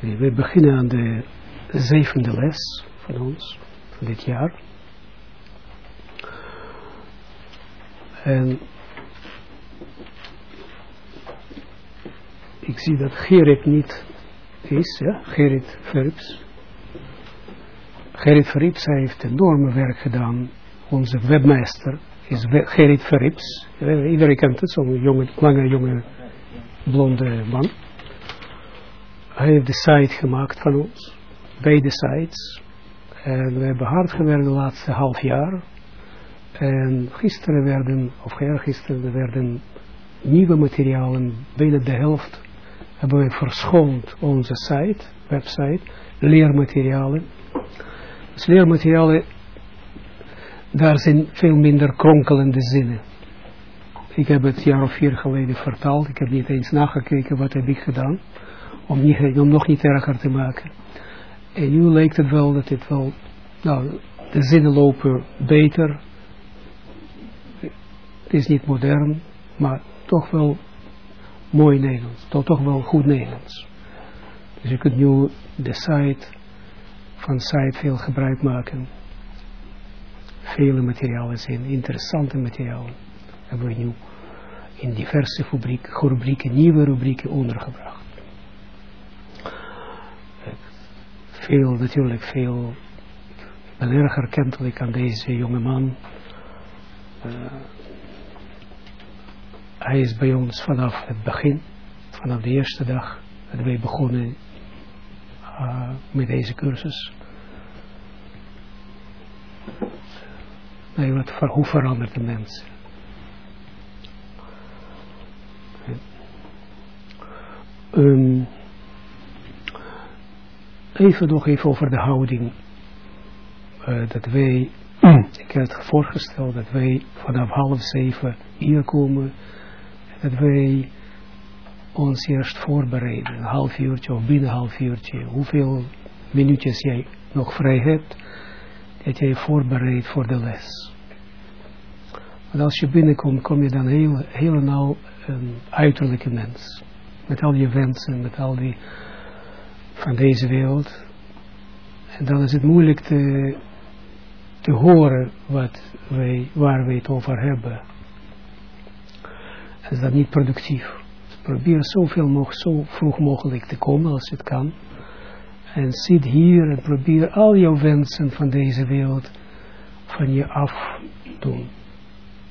We beginnen aan de zevende les van ons, van dit jaar. En ik zie dat Gerrit niet is, ja, Gerrit Verrips. Gerrit Verrips heeft enorme werk gedaan. Onze webmaster is Gerrit Verrips. Iedereen kent het, zo'n jonge, lange, jonge, blonde man. Hij heeft de site gemaakt van ons. Beide sites. En we hebben hard gewerkt de laatste half jaar. En gisteren werden, of gisteren werden nieuwe materialen, bijna de helft, hebben we verschoond onze site, website, leermaterialen. Dus leermaterialen, daar zijn veel minder kronkelende zinnen. Ik heb het jaar of vier geleden vertaald, ik heb niet eens nagekeken wat heb ik gedaan, om, niet, om nog niet erger te maken. En nu lijkt het wel dat het wel, nou, de zinnen lopen beter, het is niet modern, maar toch wel mooi Nederlands. Toch, toch wel goed Nederlands. Dus je kunt nu de site, van site veel gebruik maken. Vele materialen zijn interessante materialen. Hebben we nu in diverse rubrieken, nieuwe rubrieken ondergebracht. Veel, natuurlijk veel, ik ben erg erkentelijk aan deze jonge man. Uh, hij is bij ons vanaf het begin, vanaf de eerste dag dat wij begonnen uh, met deze cursus. Nee, wat, hoe verandert de mens? Um, even nog even over de houding. Uh, dat wij, ik heb het voorgesteld dat wij vanaf half zeven hier komen dat wij ons eerst voorbereiden, een half uurtje of binnen een half uurtje, hoeveel minuutjes jij nog vrij hebt, dat jij voorbereidt voor de les. Want als je binnenkomt, kom je dan heel, helemaal een uiterlijke mens. Met al je wensen, met al die van deze wereld. En dan is het moeilijk te, te horen wat wij, waar wij het over hebben is dat niet productief. Probeer zoveel mogelijk, zo vroeg mogelijk te komen als het kan. En zit hier en probeer al jouw wensen van deze wereld van je af doen.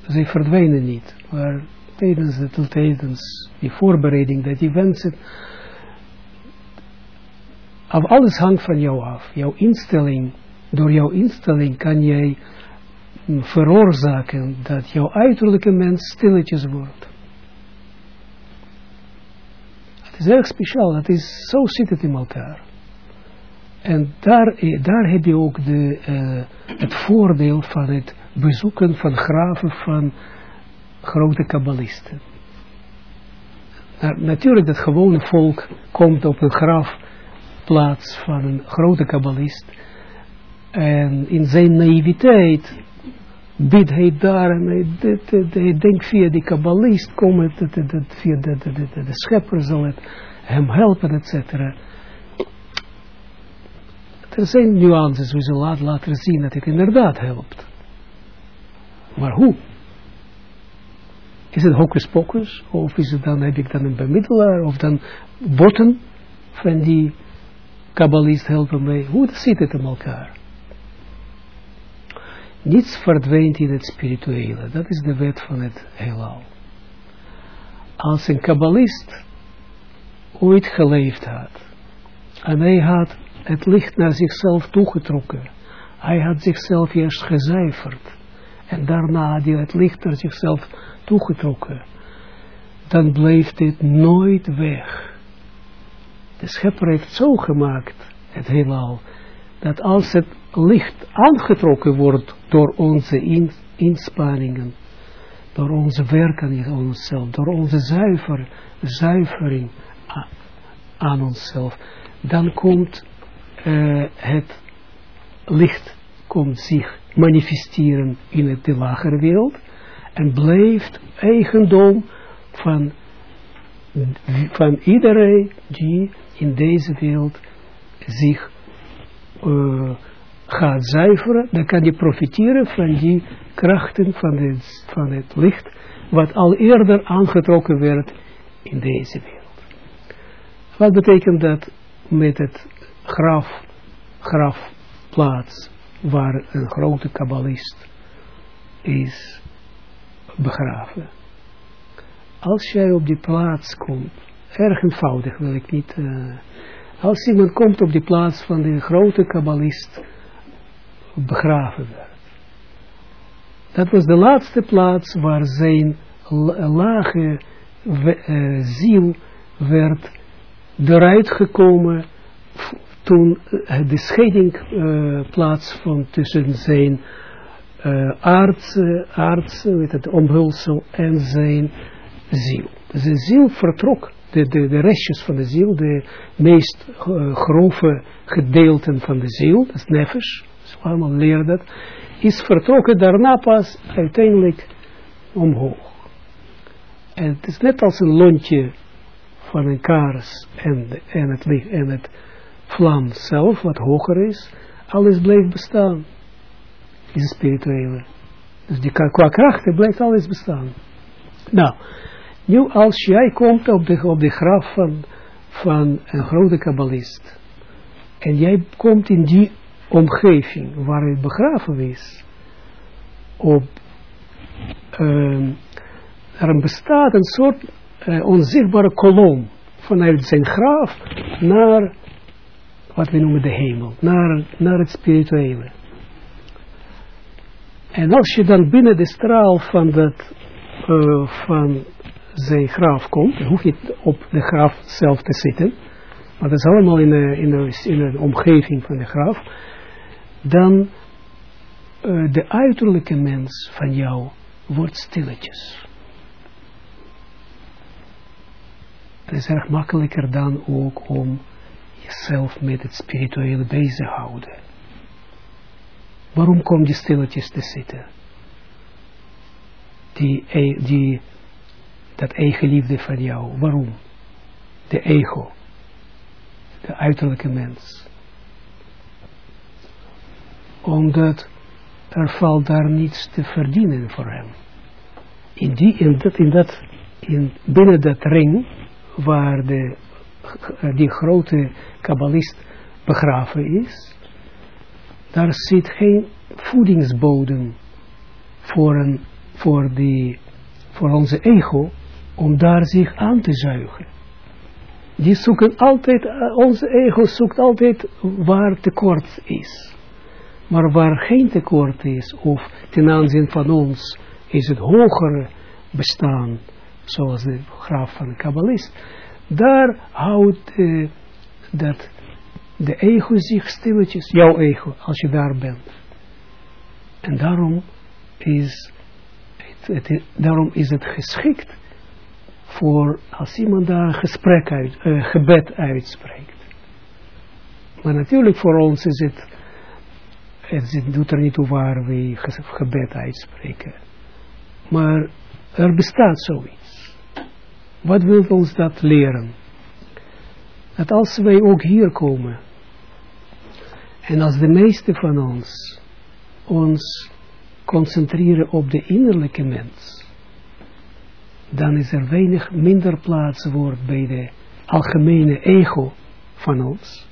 Ze verdwijnen niet, maar tijdens, het, tijdens die voorbereiding dat die wensen, af alles hangt van jou af. Jouw instelling, door jouw instelling kan jij veroorzaken dat jouw uiterlijke mens stilletjes wordt. is erg speciaal. Dat is, zo zit het in elkaar. En daar, eh, daar heb je ook de, uh, het voordeel van het bezoeken van graven van grote kabbalisten. Nou, natuurlijk, dat gewone volk komt op een grafplaats van een grote kabbalist. En in zijn naïviteit bidt hij daar en hij, denkt via die kabbalist komen, via de, schepper zal het hem helpen, etc. Er zijn nuances, we zullen laten, laten zien dat het inderdaad helpt. Maar hoe? Is het hocus pocus? Of is het dan, heb ik dan een bemiddelaar? Of dan botten van die kabbalist helpen mij? Hoe zit het in elkaar? Niets verdwijnt in het spirituele. Dat is de wet van het heelal. Als een kabbalist ooit geleefd had, en hij had het licht naar zichzelf toegetrokken, hij had zichzelf eerst gezuiverd, en daarna had hij het licht naar zichzelf toegetrokken, dan bleef dit nooit weg. De schepper heeft zo gemaakt, het heelal, dat als het licht aangetrokken wordt door onze inspanningen, door onze werken in onszelf, door onze zuiver, zuivering aan onszelf, dan komt uh, het licht komt zich manifesteren in de lagere wereld en blijft eigendom van, van iedereen die in deze wereld zich uh, gaat zuiveren, dan kan je profiteren van die krachten van het, van het licht, wat al eerder aangetrokken werd in deze wereld. Wat betekent dat met het graf, grafplaats, waar een grote kabbalist is begraven. Als jij op die plaats komt, erg eenvoudig wil ik niet, als iemand komt op die plaats van de grote kabbalist begraven werd. Dat was de laatste plaats waar zijn lage ziel werd eruit gekomen toen de scheiding uh, plaatsvond tussen zijn uh, aardse, weet het, omhulsel en zijn ziel. De ziel vertrok, de, de, de restjes van de ziel, de meest uh, grove gedeelten van de ziel, dat is nefesh, allemaal leren dat, is vertrokken daarna pas uiteindelijk omhoog. En het is net als een lontje van een kaars en, en, het, en het vlam zelf, wat hoger is, alles blijft bestaan. Is het spirituele. Dus die, qua krachten blijft alles bestaan. Nou, nu als jij komt op de, op de graf van, van een grote kabbalist, en jij komt in die omgeving waar hij begraven is, op, um, er bestaat een soort uh, onzichtbare kolom vanuit zijn graf naar wat we noemen de hemel, naar, naar het spirituele. En als je dan binnen de straal van, dat, uh, van zijn graf komt, hoef je op de graf zelf te zitten, maar dat is allemaal in de, in de, in de omgeving van de graf, dan uh, de uiterlijke mens van jou wordt stilletjes. Het is erg makkelijker dan ook om jezelf met het spirituele bezighouden. Waarom kom je stilletjes te zitten? Die, e, die, dat eigen liefde van jou, waarom? De ego, de uiterlijke mens. Omdat er valt daar niets te verdienen voor hem. In, die, in, dat, in, dat, in binnen dat ring waar de, die grote kabbalist begraven is, daar zit geen voedingsbodem voor, een, voor, die, voor onze ego om daar zich aan te zuigen. Die zoeken altijd, onze ego zoekt altijd waar tekort is. Maar waar geen tekort is, of ten aanzien van ons, is het hogere bestaan zoals de graaf van de kabbalist, daar houdt uh, dat de ego zich stilletjes, jouw ego, als je daar bent. En daarom is het, daarom is het geschikt voor als iemand daar een gesprek uit, uh, gebed uitspreekt. Maar natuurlijk voor ons is het, het doet er niet toe waar we gebed uitspreken. Maar er bestaat zoiets. Wat wil ons dat leren? Dat als wij ook hier komen, en als de meeste van ons ons concentreren op de innerlijke mens, dan is er weinig minder plaats wordt bij de algemene ego van ons.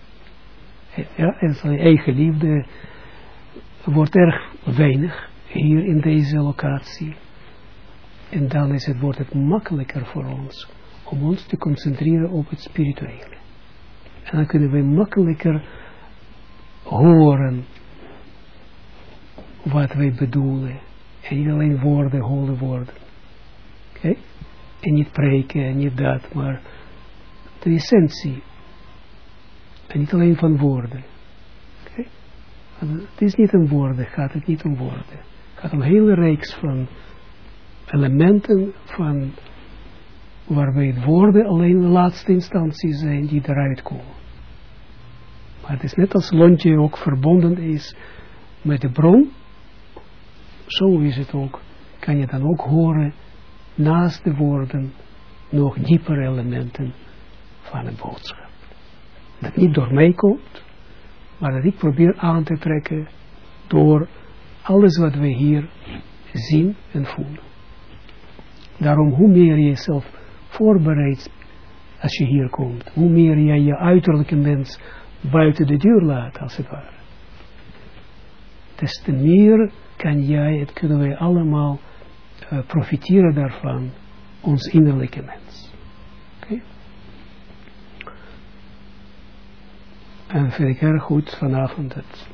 Ja, en zijn eigen liefde wordt erg weinig hier in deze locatie. En dan is het, wordt het makkelijker voor ons om ons te concentreren op het spirituele. En dan kunnen we makkelijker horen wat wij bedoelen. En niet alleen woorden, holle woorden. En niet preken en niet dat, maar de essentie. En niet alleen van woorden. Het is niet om woorden, gaat het niet om woorden. Het gaat om een hele reeks van elementen van waarbij woorden alleen de laatste instantie zijn die eruit komen. Maar het is net als lontje ook verbonden is met de bron, zo is het ook. kan je dan ook horen, naast de woorden, nog diepere elementen van een boodschap. Dat niet door mij komt, maar dat ik probeer aan te trekken door alles wat we hier zien en voelen. Daarom, hoe meer je jezelf voorbereidt als je hier komt, hoe meer je je uiterlijke mens buiten de deur laat, als het ware. Des te meer kan jij, het kunnen wij allemaal uh, profiteren daarvan, ons innerlijke mens. Oké? En vind ik erg goed vanavond dat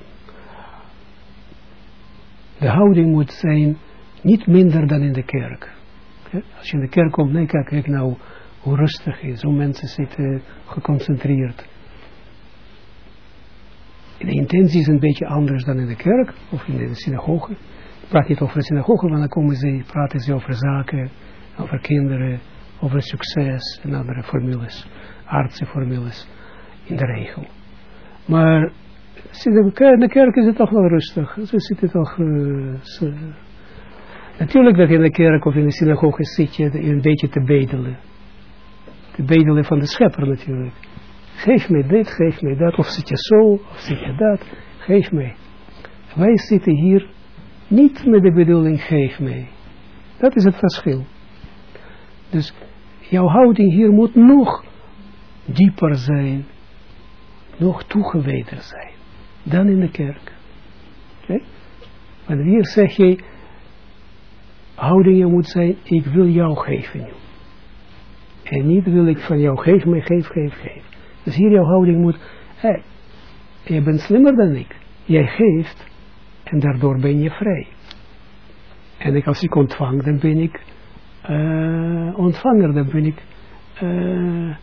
de houding moet zijn niet minder dan in de kerk. Als je in de kerk komt, nee, kijk, kijk nou hoe rustig is, hoe mensen zitten geconcentreerd. De intentie is een beetje anders dan in de kerk of in de synagoge. Ik praat niet over de synagoge, want dan komen ze, praten ze over zaken, over kinderen, over succes en andere formules, aardse formules in de regel. Maar in de kerk is het toch wel rustig. Ze zitten toch... Ze, natuurlijk dat in de kerk of in de synagoge zit je een beetje te bedelen. Te bedelen van de schepper natuurlijk. Geef mij dit, geef mij dat. Of zit je zo, of zit je dat. Geef mij. Wij zitten hier niet met de bedoeling geef mij. Dat is het verschil. Dus jouw houding hier moet nog dieper zijn. Nog toegewijder zijn dan in de kerk. Okay? Want hier zeg je, houding moet zijn, ik wil jou geven. En niet wil ik van jou, geef me, geef, geef, geef. Dus hier jouw houding moet, hé, je bent slimmer dan ik. Jij geeft en daardoor ben je vrij. En ik, als ik ontvang, dan ben ik uh, ontvanger, dan ben ik uh,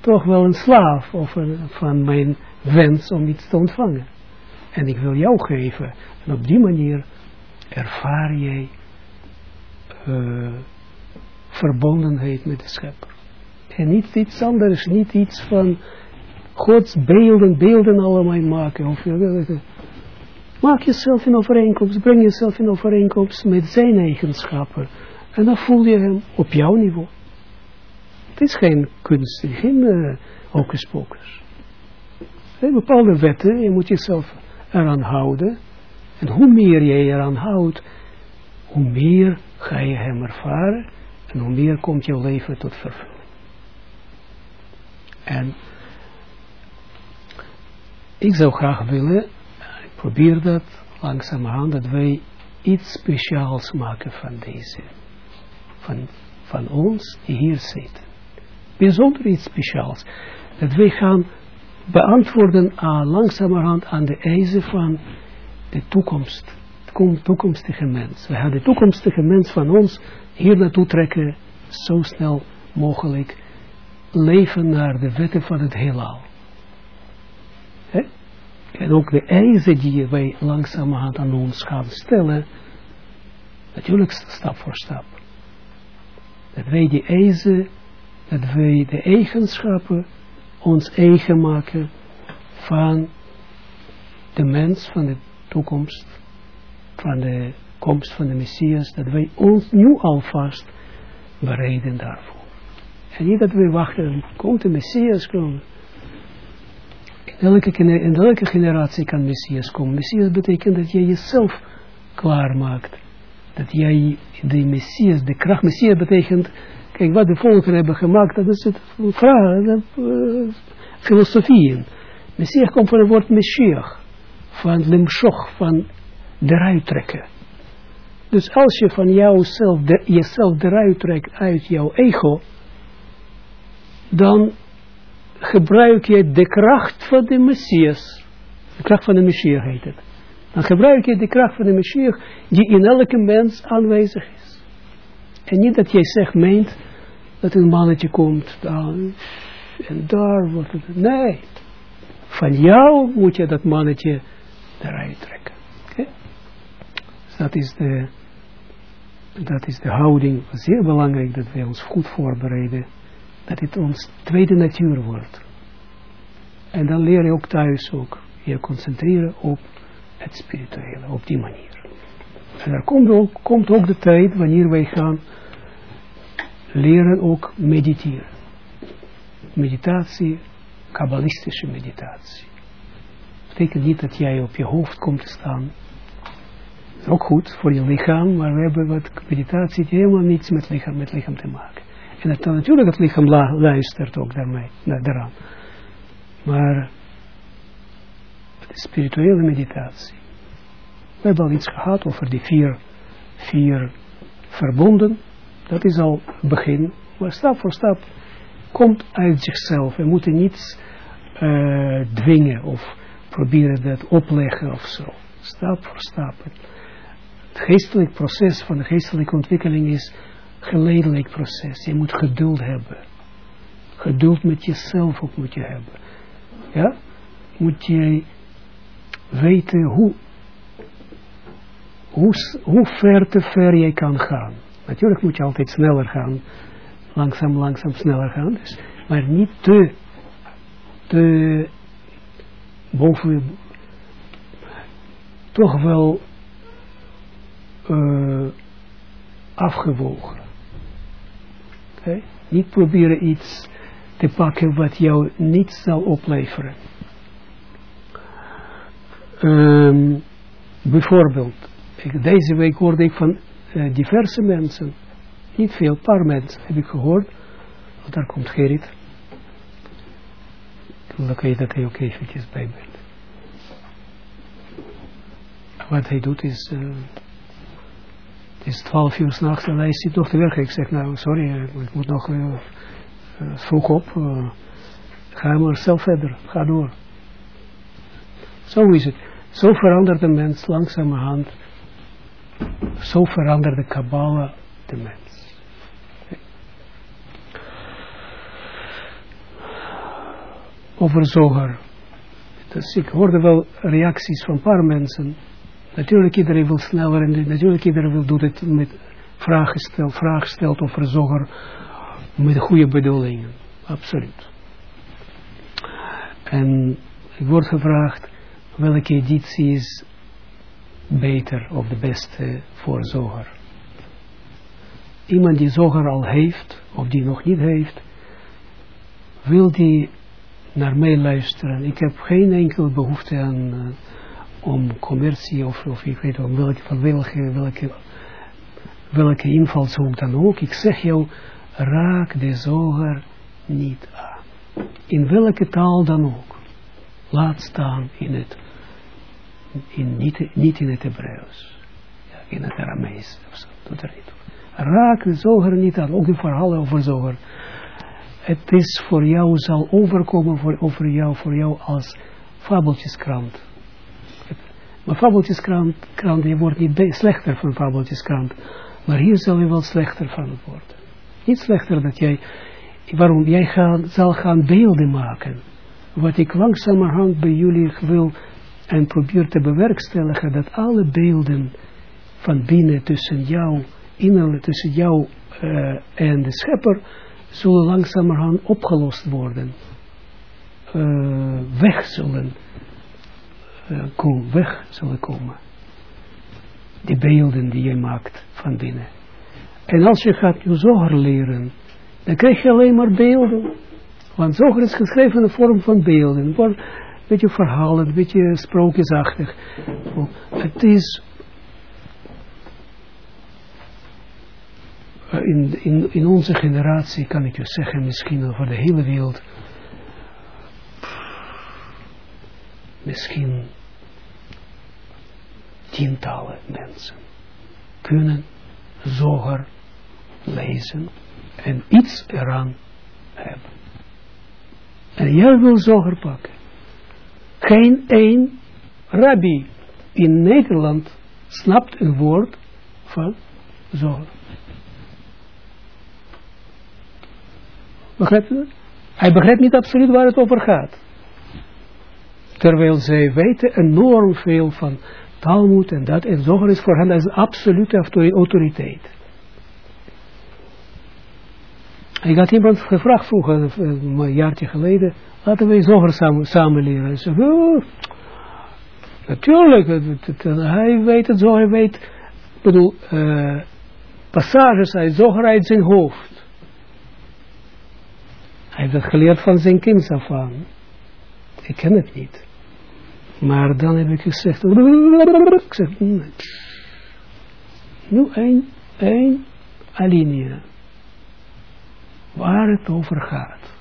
toch wel een slaaf of van mijn wens om iets te ontvangen. En ik wil jou geven. En op die manier ervaar jij uh, verbondenheid met de schepper. En niet iets anders, niet iets van Gods beelden, beelden allemaal maken. Of, maak jezelf in overeenkomst, breng jezelf in overeenkomst met zijn eigenschappen. En dan voel je hem op jouw niveau. Het is geen kunst, geen uh, hocus pocus. Er bepaalde wetten, je moet jezelf eraan houden. En hoe meer je eraan houdt, hoe meer ga je hem ervaren en hoe meer komt jouw leven tot vervulling. En ik zou graag willen, ik probeer dat langzamerhand, dat wij iets speciaals maken van deze, van, van ons die hier zitten. Bijzonder iets speciaals. Dat wij gaan beantwoorden aan, langzamerhand aan de eisen van de toekomst. De toekomstige mens. We gaan de toekomstige mens van ons hier naartoe trekken, zo snel mogelijk leven naar de wetten van het heelal. He? En ook de eisen die wij langzamerhand aan ons gaan stellen, natuurlijk stap voor stap. Dat wij die eisen, dat wij de eigenschappen ons eigen maken van de mens, van de toekomst, van de komst van de Messias, dat wij ons nu alvast bereiden daarvoor. En niet dat we wachten, komt de Messias komen. In elke, elke generatie kan Messias komen. Messias betekent dat je jezelf klaarmaakt. Dat jij de Messias, de kracht Messias betekent Kijk, wat de volken hebben gemaakt, dat is het vraag, dat, uh, filosofieën. Messias komt van het woord Messias, van limshoch, van eruit trekken. Dus als je van jouzelf, de, jezelf eruit trekt uit jouw ego, dan gebruik je de kracht van de Messias. De kracht van de Messias heet het. Dan gebruik je de kracht van de Messias die in elke mens aanwezig is. En niet dat jij zegt, meent, dat een mannetje komt, dan, en daar wordt het, nee. Van jou moet je dat mannetje eruit trekken. Dat is de, dat is de houding, zeer belangrijk dat wij ons goed voorbereiden, dat het ons tweede natuur wordt. En dan leer je ook thuis ook je concentreren op het spirituele, op die manier. En er komt ook, komt ook de tijd wanneer wij gaan leren ook mediteren. Meditatie, kabbalistische meditatie. Dat betekent niet dat jij op je hoofd komt te staan. Ook goed voor je lichaam, maar we hebben wat meditatie helemaal niets met lichaam, met lichaam te maken. En het, natuurlijk het lichaam luistert ook daarmee, daaraan. Maar het is spirituele meditatie. We hebben al iets gehad over die vier, vier verbonden. Dat is al begin. Maar stap voor stap komt uit zichzelf. We moeten niets uh, dwingen of proberen dat opleggen of zo. Stap voor stap. Het geestelijk proces van de geestelijke ontwikkeling is geleidelijk proces. Je moet geduld hebben. Geduld met jezelf ook moet je hebben. Ja? Moet je weten hoe, hoe, hoe ver te ver jij kan gaan. Natuurlijk moet je altijd sneller gaan. Langzaam, langzaam sneller gaan. Dus, maar niet te, te boven, toch wel uh, afgewogen. Okay? Niet proberen iets te pakken wat jou niets zal opleveren. Um, bijvoorbeeld, deze week hoorde ik van uh, diverse mensen, niet veel, paar mensen heb ik gehoord, daar komt Gerrit. Je dat hij ook eventjes bij bent. Wat hij doet is, het is twaalf uur s'nachts en hij zit nog te werken. Ik zeg nou, sorry, ik moet nog uh, vroeg op. ga maar zelf verder, ga door. Zo is het. Zo verandert de mens langzamerhand. Zo verandert de Kabbalah de mens. Over Zoger. Dus ik hoorde wel reacties van een paar mensen. Natuurlijk iedereen wil sneller en natuurlijk iedereen wil doen het met vragen stelt, vragen stelt over Zoger met goede bedoelingen. Absoluut. En ik word gevraagd welke editie is beter of de beste voor Zoger. Iemand die Zoger al heeft, of die nog niet heeft, wil die naar mij luisteren. Ik heb geen enkele behoefte aan uh, om commercie of, of ik weet om welke, van welke, welke, welke invalshoek dan ook. Ik zeg jou, raak de zoger niet aan. In welke taal dan ook. Laat staan in het in, niet, in het Hebreeuws. In het Aramees of zo. Niet Raak de zoger niet aan. Ook de verhalen over zoger. Het is voor jou, zal overkomen voor, over jou, voor jou als fabeltjeskrant. Maar fabeltjeskrant, krant, je wordt niet slechter van fabeltjeskrant. Maar hier zal je wel slechter van worden. Niet slechter dat jij, waarom? Jij gaat, zal gaan beelden maken. Wat ik langzamerhand bij jullie wil en probeer te bewerkstelligen dat alle beelden van binnen tussen jou, innerlijk tussen jou uh, en de schepper, zullen langzamerhand opgelost worden. Uh, weg zullen komen, weg zullen komen. Die beelden die je maakt van binnen. En als je gaat je zoger leren, dan krijg je alleen maar beelden. Want zoger is geschreven in vorm van beelden beetje verhalen, een beetje sprookjesachtig. Het is in, in, in onze generatie, kan ik je zeggen, misschien over de hele wereld, misschien tientallen mensen kunnen zoger lezen en iets eraan hebben. En jij wil zoger pakken geen één rabbi in Nederland snapt een woord van zoger. Begrijpt u? Hij begrijpt niet absoluut waar het over gaat. Terwijl zij weten enorm veel van Talmud en dat. En zoger is voor hen als absolute autoriteit. Ik had iemand gevraagd vroeger, een jaartje geleden, laten we zoger samen, samen leren. Hij zei, oh, natuurlijk, hij weet het zo, hij weet bedoel, uh, passages uit Zoger uit zijn hoofd. Hij heeft geleerd van zijn kind af aan. Ik ken het niet. Maar dan heb ik gezegd, ik nee. nu één, één alinea, waar het over gaat.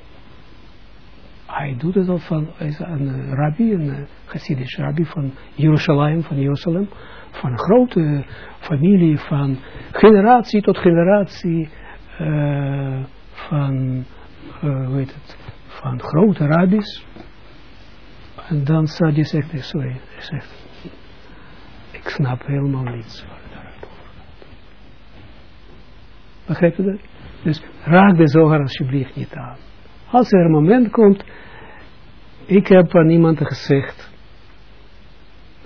Hij doet het al van, is een rabbi, een Hasidisch rabbi van Jeruzalem, van Jeruzalem, van een grote familie, van generatie tot generatie, uh, van, uh, hoe heet het, van grote rabbis. En dan staat je zegt, sorry, zegt, ik snap helemaal niets. Begrijp je dat? Dus raak de zoger alsjeblieft niet aan. Als er een moment komt, ik heb aan iemand gezegd,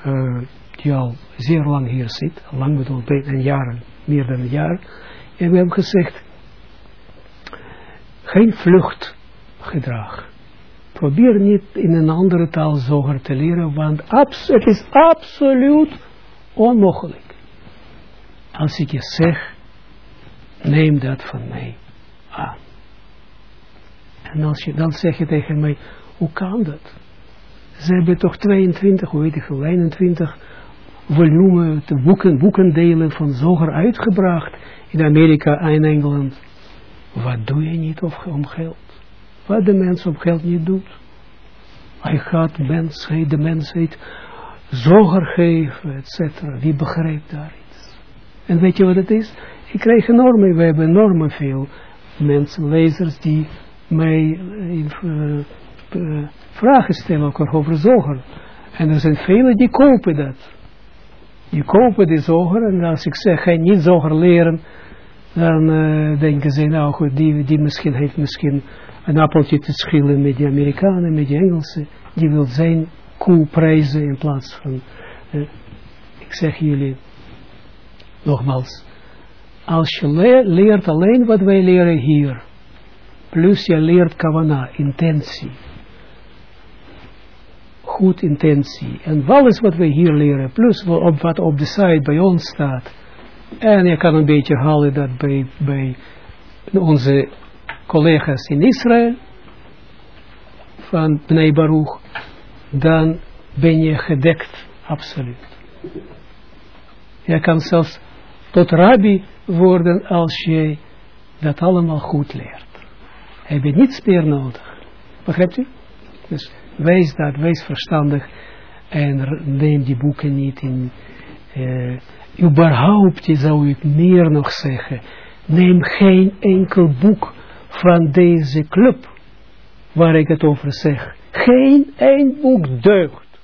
uh, die al zeer lang hier zit, lang bedoel een jaar, meer dan een jaar, en we hebben gezegd, geen vluchtgedrag. Probeer niet in een andere taal zoger te leren, want het is absoluut onmogelijk. Als ik je zeg, neem dat van mij aan. En als je dan zeg je tegen mij, hoe kan dat? Ze hebben toch 22, hoe weet ik veel, 21 volume, de boeken, boekendelen van Zoger uitgebracht in Amerika en Engeland. Wat doe je niet om geld? Wat de mens op geld niet doet. Hij gaat mensheid, de mensheid zoger geven, etc. Wie begrijpt daar iets? En weet je wat het is? Ik krijg enorme, we hebben enorm veel mensen, lezers, die mij uh, uh, vragen stellen over zoger. En er zijn velen die kopen dat. Die kopen die zoger en als ik zeg, ga niet zoger leren, dan denken ze, nou goed, die, die misschien heeft misschien een appeltje te schillen met de Amerikanen, met de Engelsen. Die wil zijn koe prijzen in plaats van, ik zeg jullie, nogmaals, als je leert alleen wat wij leren hier, plus je leert kavana, intentie, goed intentie, en alles wat wij hier leren, plus wat op de site bij ons staat, en je kan een beetje halen dat bij, bij onze collega's in Israël, van Bnei Baruch, dan ben je gedekt, absoluut. Je kan zelfs tot rabbi worden als je dat allemaal goed leert. Heb je niets meer nodig. Begrijpt u? Dus wees dat, wees verstandig en neem die boeken niet in... Uh, überhaupt, zou ik meer nog zeggen, neem geen enkel boek van deze club, waar ik het over zeg. Geen één boek deugt.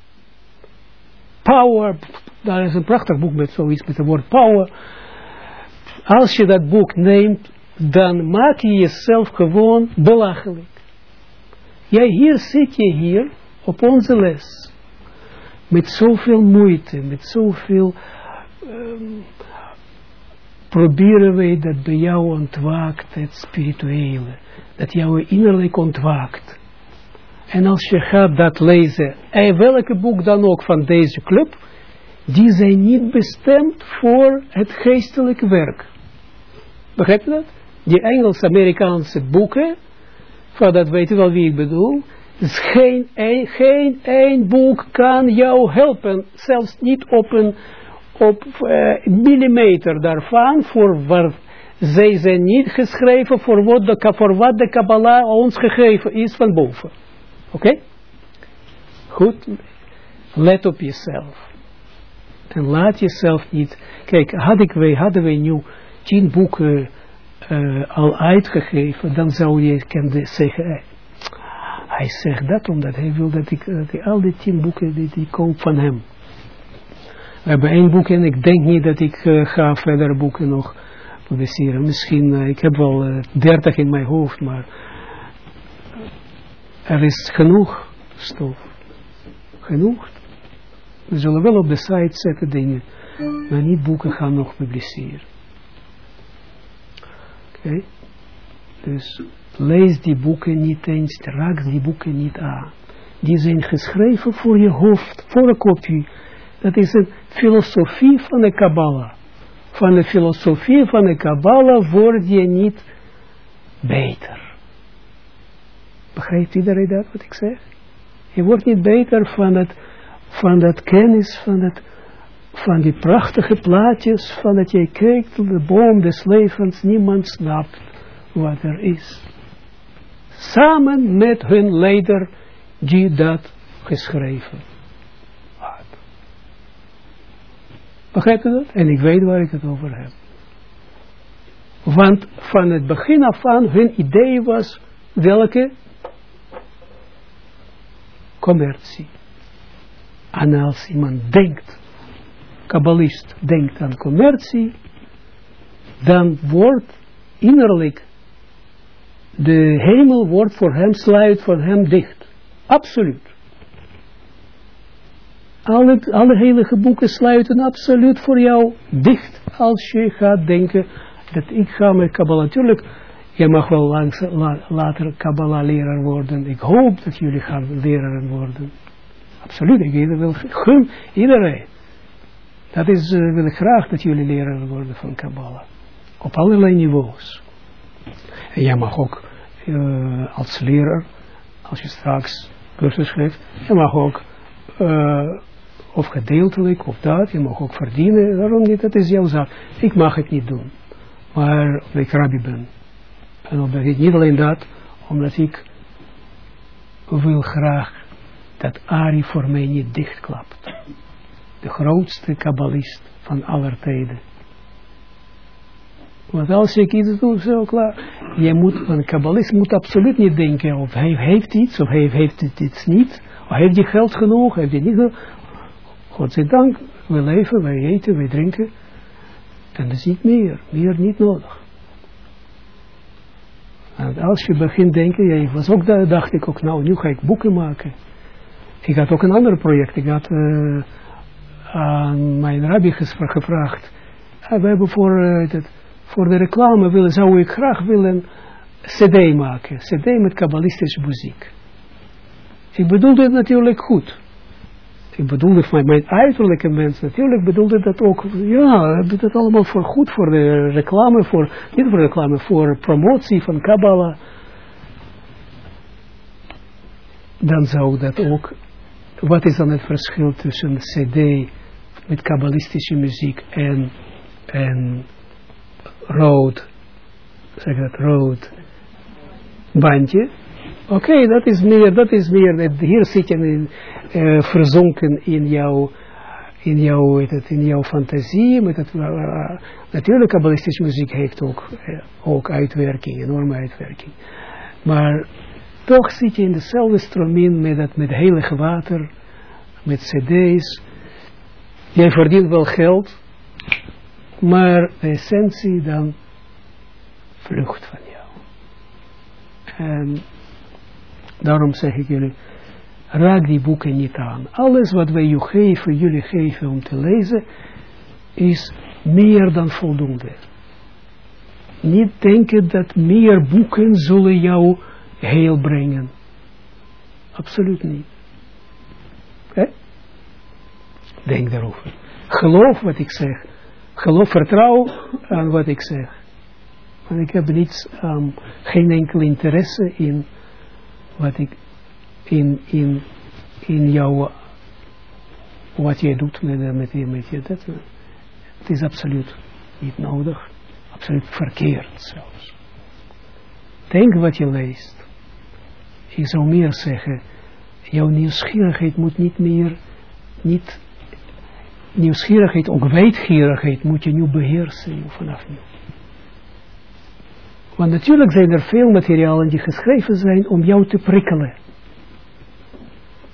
Power, daar is een prachtig boek met zoiets, met het woord power. Als je dat boek neemt, dan maak je jezelf gewoon belachelijk. Jij hier zit je hier op onze les. Met zoveel moeite, met zoveel um, proberen wij dat bij jou ontwaakt, het spirituele. Dat jou innerlijk ontwaakt. En als je gaat dat lezen, en welke boek dan ook van deze club, die zijn niet bestemd voor het geestelijke werk. Begrijp je dat? Die Engels-Amerikaanse boeken, van dat weet je wel wie ik bedoel, dus geen, een, geen één boek kan jou helpen, zelfs niet op een op uh, millimeter daarvan, voor waar zij zijn niet geschreven voor wat de, wat Kabbalah ons gegeven is van boven. Oké? Goed, let op jezelf. En laat jezelf niet, kijk, had ik, wij, hadden wij nu tien boeken uh, al uitgegeven, dan zou je kunnen zeggen, eh, hij zegt dat omdat hij wil dat ik, dat ik al die tien boeken, die, die koop van hem. We hebben één boek en ik denk niet dat ik uh, ga verder boeken nog publiceren. Misschien, uh, ik heb wel uh, dertig in mijn hoofd, maar er is genoeg stof. Genoeg. We zullen wel op de site zetten dingen, maar niet boeken gaan nog publiceren. Oké? Dus lees die boeken niet eens, raak die boeken niet aan. Die zijn geschreven voor je hoofd, voor een kopie dat is een filosofie van de Kabbalah. van de filosofie van de Kabbalah word je niet beter. Begrijpt iedereen dat wat ik zeg? Je wordt niet beter van dat, van dat kennis, van, dat, van die prachtige plaatjes, van dat je kijkt de boom des levens, niemand snapt wat er is. Samen met hun leider die dat geschreven had. Begrijpt u dat? En ik weet waar ik het over heb. Want van het begin af aan hun idee was welke commercie. En als iemand denkt, kabbalist denkt aan commercie, dan wordt innerlijk de hemel wordt voor hem, sluit voor hem dicht. Absoluut. Alle, alle heilige boeken sluiten absoluut voor jou dicht als je gaat denken dat ik ga met Kabbalah. Natuurlijk, je mag wel later Kabbalah leraar worden. Ik hoop dat jullie gaan leraar worden. Absoluut, ik wil gun iedereen. Dat is, uh, wil ik graag dat jullie leraar worden van Kabbalah. Op allerlei niveaus. En jij mag ook uh, als leraar, als je straks cursus geeft, je mag ook, uh, of gedeeltelijk, of dat, je mag ook verdienen, waarom niet, dat is jouw zaak. Ik mag het niet doen, maar omdat ik rabbi ben. En omdat ik niet alleen dat, omdat ik wil graag dat Ari voor mij niet dichtklapt. De grootste kabbalist van aller tijden. Want als ik iets doe, zo klaar. Je moet, een kabbalist moet absoluut niet denken of hij heeft iets, of hij heeft iets niet. Of heeft hij geld genoeg, heeft hij niet genoeg. Godzijdank, we leven, wij eten, wij drinken. En dat is niet meer, meer niet nodig. En als je begint denken, ja, ik was ook dacht ik ook, nou, nu ga ik boeken maken. Ik had ook een ander project. Ik had uh, aan mijn rabbi gevraagd. Uh, we hebben voor het, voor de reclame willen, zou ik graag willen cd maken. cd met kabbalistische muziek. Ik bedoelde het natuurlijk goed. Ik bedoelde van mijn uiterlijke mensen, natuurlijk bedoelde dat ook, ja, ik dat allemaal voor goed, voor de reclame, voor, niet voor reclame, voor promotie van Kabbalah. Dan zou dat ook, wat is dan het verschil tussen cd met kabbalistische muziek en, en rood, zeg dat, bandje. Oké, dat is meer, dat is meer, hier zit je in, uh, verzonken in jouw, in jouw, in jouw fantasie, met het, uh, natuurlijk kabbalistische muziek heeft ook, uh, ook uitwerking, enorme uitwerking. Maar toch zit je in dezelfde stroming met het met heilige water, met cd's. Jij verdient wel geld, maar de essentie dan vlucht van jou. En daarom zeg ik jullie, raak die boeken niet aan. Alles wat wij je geven, jullie geven om te lezen, is meer dan voldoende. Niet denken dat meer boeken zullen jou heel brengen. Absoluut niet. Denk daarover. Geloof wat ik zeg geloof, vertrouw aan wat ik zeg. Want ik heb niets, um, geen enkel interesse in wat ik, in, in, in jou, wat jij doet met, met, je, met je. Dat, het is absoluut niet nodig. Absoluut verkeerd zelfs. Denk wat je leest. Ik zou meer zeggen, jouw nieuwsgierigheid moet niet meer, niet nieuwsgierigheid, ook weetgierigheid moet je nu beheersen vanaf nu. Want natuurlijk zijn er veel materialen die geschreven zijn om jou te prikkelen.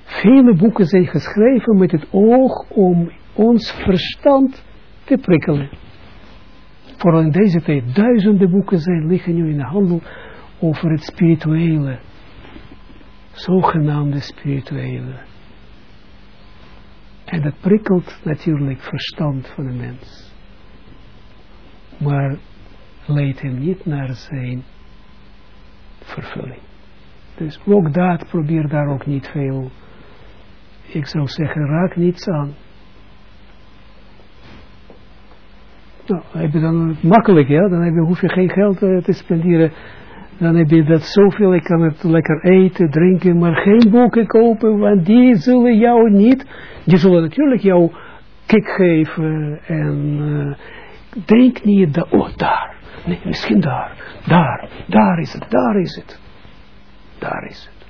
Vele boeken zijn geschreven met het oog om ons verstand te prikkelen. Vooral in deze tijd, duizenden boeken zijn, liggen nu in de handel over het spirituele. Zogenaamde spirituele. En dat prikkelt natuurlijk verstand van een mens. Maar leidt hem niet naar zijn vervulling. Dus ook dat, probeer daar ook niet veel, ik zou zeggen, raak niets aan. Nou, heb je dan makkelijk, ja, dan heb je, hoef je geen geld uh, te spenderen. Dan heb je dat zoveel, ik kan het lekker eten, drinken, maar geen boeken kopen, want die zullen jou niet, die zullen natuurlijk jou kick geven en uh, denk niet dat, oh daar, nee, misschien daar, daar, daar is het, daar is het, daar is het,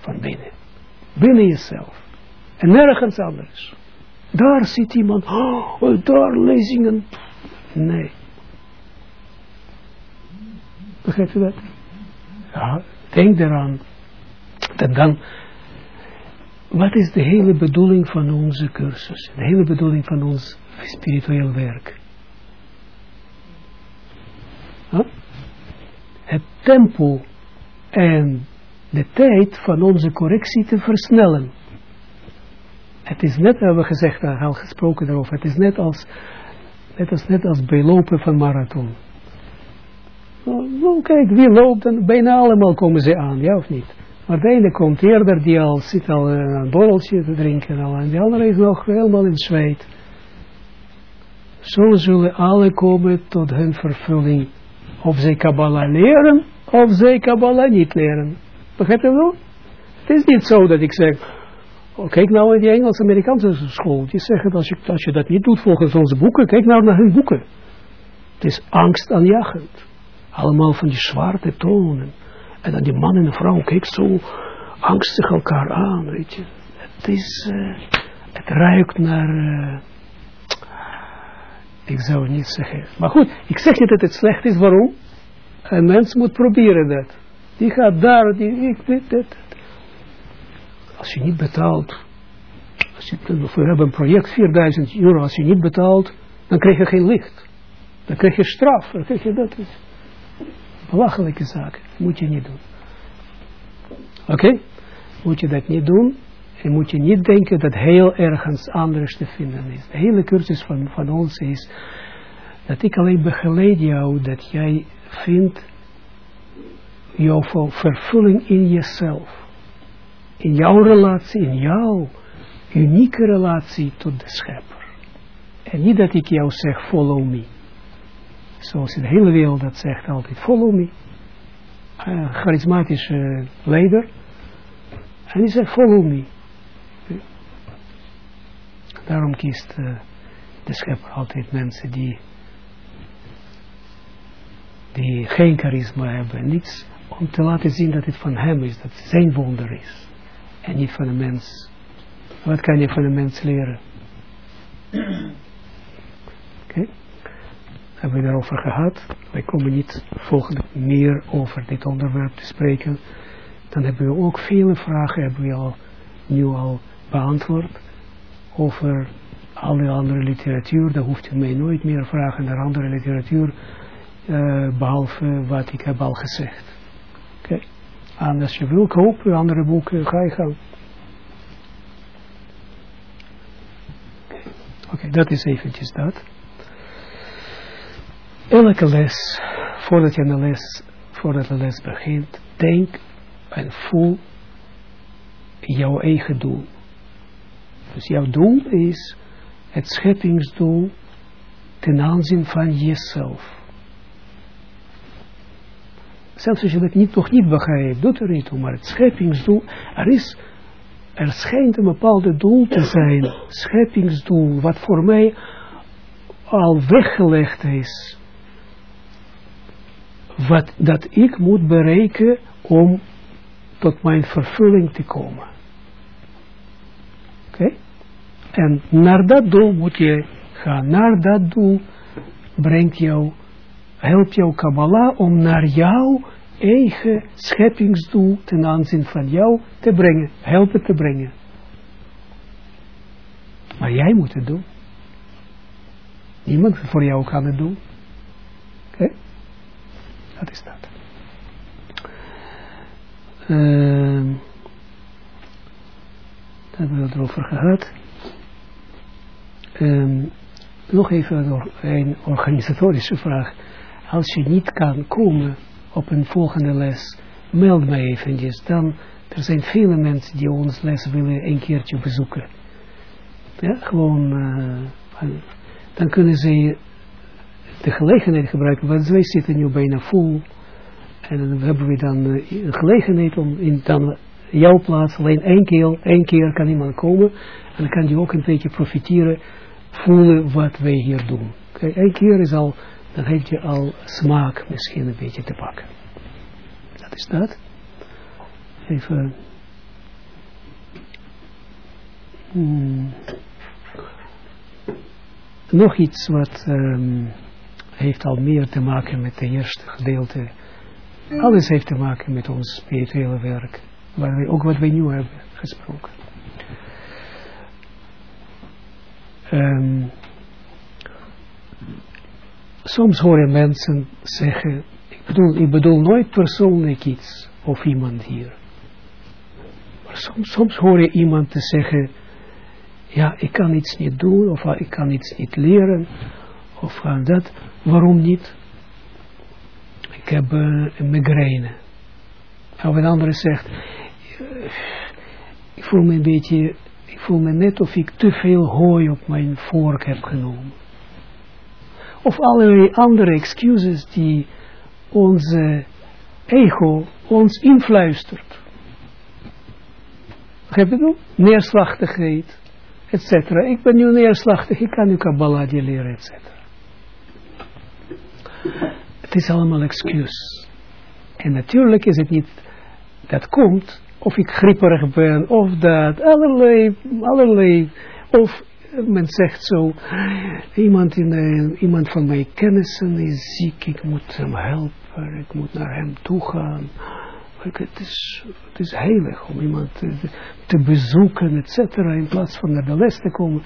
van binnen, binnen jezelf en nergens anders. Daar zit iemand, oh, daar lezingen, nee. Begrijpt u dat? Ja, denk eraan. Dat dan, wat is de hele bedoeling van onze cursus? De hele bedoeling van ons spiritueel werk? Het tempo en de tijd van onze correctie te versnellen. Het is net, hebben we gezegd, al gesproken daarover, het is net als, net als, net als bij lopen van marathon. Nou, kijk, wie loopt, dan bijna allemaal komen ze aan, ja of niet? Maar de ene komt eerder, die al zit al een borreltje te drinken al, en de andere is nog helemaal in zweet. Zo zullen alle komen tot hun vervulling. Of zij Kabbalah leren, of zij Kabbalah niet leren. Begrijp je wel? Het is niet zo dat ik zeg, oh, kijk nou in die Engels-Amerikaanse school. Die zeggen, als je, als je dat niet doet volgens onze boeken, kijk nou naar hun boeken. Het is angstaanjagend. Allemaal van die zwarte tonen. En dan die man en de vrouw, kijk zo angstig elkaar aan, weet je. Het is, uh, het ruikt naar, uh, ik zou niet zeggen. Maar goed, ik zeg niet dat het slecht is, waarom? Een mens moet proberen dat. Die gaat daar, die, ik. Als je niet betaalt, als je, we hebben een project, 4000 euro, als je niet betaalt, dan krijg je geen licht. Dan krijg je straf, dan krijg je dat. Belachelijke zaak. Moet je niet doen. Oké? Moet je dat niet doen. En moet je niet denken dat heel ergens anders te vinden is. De hele cursus van, van ons is dat ik alleen begeleid jou dat jij vindt jouw vervulling in jezelf. In jouw relatie, in jouw unieke relatie tot de schepper. En niet dat ik jou zeg follow me zoals in de hele wereld dat zegt altijd, follow me. Uh, charismatische leider. En die zegt, follow me. Daarom kiest uh, de schepper altijd mensen die, die geen charisma hebben. Niets om te laten zien dat het van hem is, dat het zijn wonder is. En niet van een mens. Wat kan je van een mens leren? Oké hebben we daarover gehad. Wij komen niet volgende meer over dit onderwerp te spreken. Dan hebben we ook vele vragen, hebben we al, nu al beantwoord. Over alle andere literatuur. Dan hoeft u mij nooit meer vragen naar andere literatuur. Uh, behalve wat ik heb al gezegd. Oké. Okay. En als je wil kopen, andere boeken, ga je gaan. Oké, dat is eventjes dat elke les, voordat je de les, voordat de les begint, denk en voel jouw eigen doel. Dus jouw doel is het scheppingsdoel ten aanzien van jezelf. Zelfs als je dat niet, nog niet begrijpt, doet er niet toe, maar het scheppingsdoel, er is, er schijnt een bepaalde doel te zijn, scheppingsdoel, wat voor mij al weggelegd is wat dat ik moet bereiken om tot mijn vervulling te komen. Oké? En naar dat doel moet je gaan. Naar dat doel brengt jou, helpt jou Kabbalah om naar jouw eigen scheppingsdoel ten aanzien van jou te brengen. Helpen te brengen. Maar jij moet het doen. Niemand voor jou kan het doen. Oké? Dat is dat. Uh, daar hebben we het over gehad. Um, nog even een organisatorische vraag. Als je niet kan komen op een volgende les, meld mij eventjes. Dan, er zijn vele mensen die ons les willen een keertje bezoeken. Ja, gewoon, uh, dan kunnen ze de gelegenheid gebruiken, want wij zitten nu bijna vol. En dan hebben we dan uh, een gelegenheid om in dan jouw plaats alleen één keer, één keer kan iemand komen. En dan kan je ook een beetje profiteren, voelen wat wij hier doen. Kijk, één keer is al, dan heb je al smaak misschien een beetje te pakken. Dat is dat. Even. Hmm. Nog iets wat um, heeft al meer te maken met het eerste gedeelte. Alles heeft te maken met ons spirituele werk. Waar we, ook wat wij nu hebben gesproken. Um, soms horen mensen zeggen, ik bedoel, ik bedoel nooit persoonlijk iets of iemand hier. Maar soms, soms hoor je iemand te zeggen, ja, ik kan iets niet doen, of ik kan iets niet leren, of dat. Waarom niet? Ik heb uh, een migraine. Of een andere zegt, ik voel me een beetje, ik voel me net of ik te veel hooi op mijn vork heb genomen. Of allerlei andere excuses die onze ego ons influistert. Begrijp je dat? Neerslachtigheid, etc. Ik ben nu neerslachtig, ik kan nu Kabbalah leren, etc. Het is allemaal excuus. En natuurlijk is het niet, dat komt, of ik grieperig ben, of dat, allerlei, allerlei, of men zegt zo, iemand, in, uh, iemand van mijn kennissen is ziek, ik moet hem helpen, ik moet naar hem toe gaan. Het is, het is heilig om iemand te, te bezoeken, et cetera, in plaats van naar de les te komen.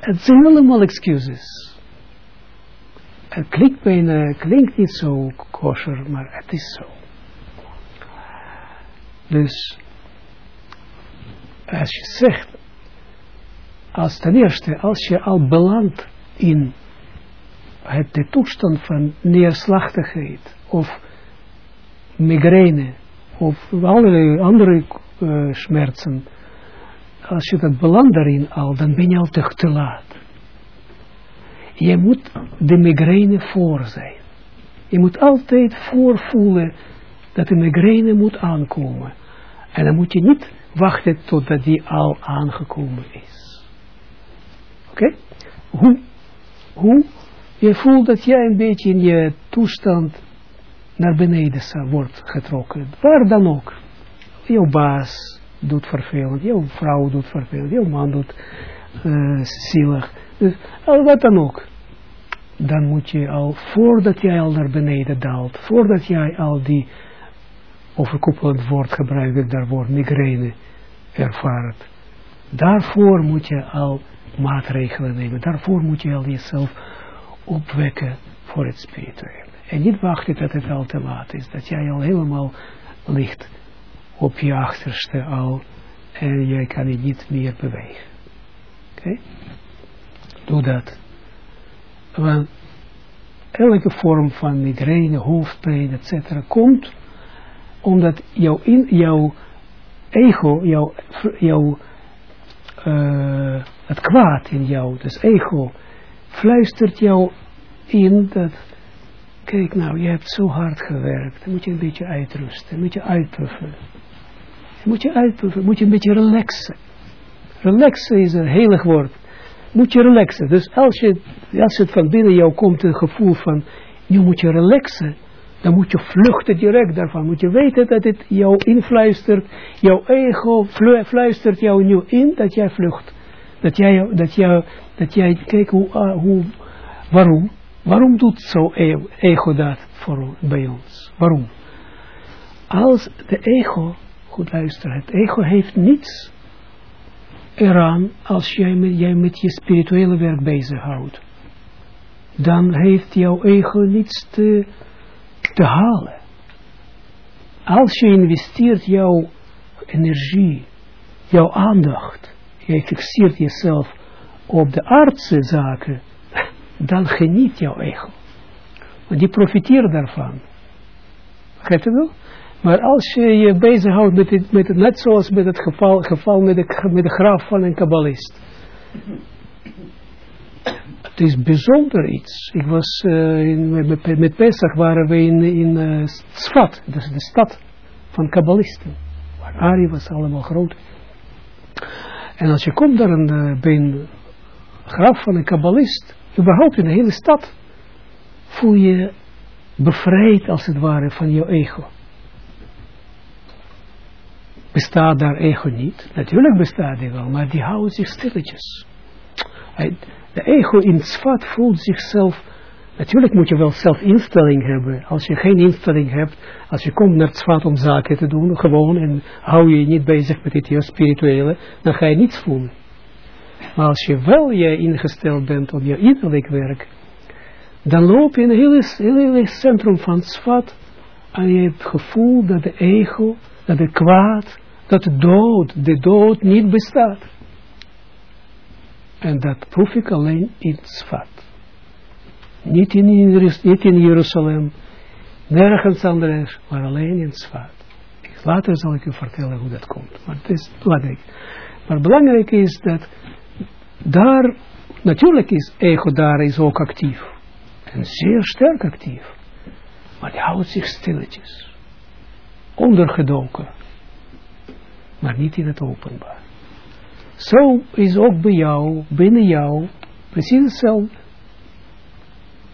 Het zijn allemaal excuses. Het klinkt bijna, klinkt niet zo kosher, maar het is zo. Dus, als je zegt, als ten eerste, als je al belandt in het, de toestand van neerslachtigheid, of migraine, of allerlei andere uh, als je dat belandt daarin al, dan ben je al te, te laat. Je moet de migraine voor zijn. Je moet altijd voorvoelen dat de migraine moet aankomen. En dan moet je niet wachten totdat die al aangekomen is. Oké? Hoe, hoe je voelt dat jij een beetje in je toestand naar beneden wordt getrokken. Waar dan ook. Jouw baas doet vervelend, jouw vrouw doet vervelend, jouw man doet uh, zielig. Dus wat dan ook. Dan moet je al, voordat jij al naar beneden daalt, voordat jij al die overkoepelend woord gebruikt, daar woord migraine ervaart. Daarvoor moet je al maatregelen nemen. Daarvoor moet je al jezelf opwekken voor het spirituele. En niet wachten tot het al te laat is. Dat jij al helemaal ligt op je achterste al. En jij kan je niet meer bewegen. Oké? Doe dat. Want elke vorm van migraine, hoofdpijn, etc. komt omdat jouw, in, jouw ego, jouw, jouw uh, het kwaad in jou, dus ego, fluistert jou in dat, kijk nou, je hebt zo hard gewerkt, dan moet je een beetje uitrusten, moet je uitpuffen. Moet je uitpuffen, moet je een beetje relaxen. Relaxen is een heilig woord. Moet je relaxen. Dus als, je, als het van binnen jou komt een gevoel van, nu moet je relaxen, dan moet je vluchten direct daarvan. Moet je weten dat het jou influistert, jouw ego fluistert jou nu in dat jij vlucht. Dat jij, dat jij, dat jij kijk hoe, uh, hoe, waarom? Waarom doet zo e-, ego dat voor, bij ons? Waarom? Als de ego, goed luisteren, het ego heeft niets eraan als jij met, jij met je spirituele werk bezighoudt. Dan heeft jouw ego niets te, te halen. Als je investeert jouw energie, jouw aandacht, je fixeert jezelf op de aardse zaken, dan geniet jouw ego. Want die profiteert daarvan. Begrijp je wel? Maar als je je bezighoudt met het, met het net zoals met het geval, geval met, de, met de graf van een kabbalist. Het is bijzonder iets. Ik was, uh, in, met, met Pesach waren we in, in uh, Sfat, dus de stad van Kabbalisten. Waar Ari was allemaal groot. En als je komt daar een, uh, bij een graf van een kabbalist, überhaupt in de hele stad, voel je bevrijd als het ware van je ego. Bestaat daar ego niet? Natuurlijk bestaat die wel, maar die houdt zich stilletjes. De ego in svat voelt zichzelf, natuurlijk moet je wel zelf instelling hebben. Als je geen instelling hebt, als je komt naar svat om zaken te doen, gewoon, en hou je je niet bezig met het spirituele, dan ga je niets voelen. Maar als je wel je ingesteld bent op je innerlijk werk, dan loop je in het hele, hele centrum van svat en je hebt het gevoel dat de ego, dat de kwaad, dat de dood, de dood niet bestaat. En dat proef ik alleen in Sfat. Niet in, niet in Jeruzalem, nergens anders, maar alleen in Sfat. Later zal ik u vertellen hoe dat komt. Maar het is belangrijk. Maar belangrijk is dat daar, natuurlijk is ego daar is ook actief. En zeer sterk actief. Maar die houdt zich stilletjes. Ondergedoken. Maar niet in het openbaar. Zo is ook bij jou, binnen jou, precies hetzelfde.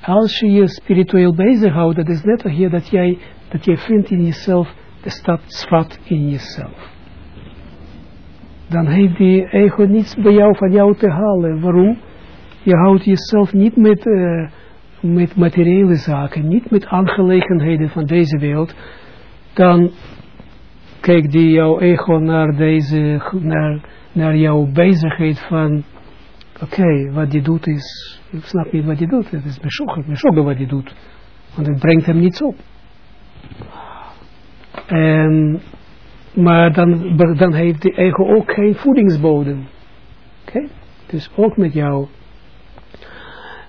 Als je je spiritueel bezighoudt, dat is net hier dat jij, dat jij vindt in jezelf de stad svat in jezelf. Dan heeft die ego niets bij jou van jou te halen. Waarom? Je houdt jezelf niet met, uh, met materiële zaken, niet met aangelegenheden van deze wereld. Dan kijkt die jouw ego naar deze, naar naar jouw bezigheid van, oké, wat je doet is, ik snap niet wat je doet, het is beschokken, beschokken wat je doet, want het brengt hem niets op. En, maar dan, dan heeft de ego ook geen voedingsbodem. Oké, dus ook met jou,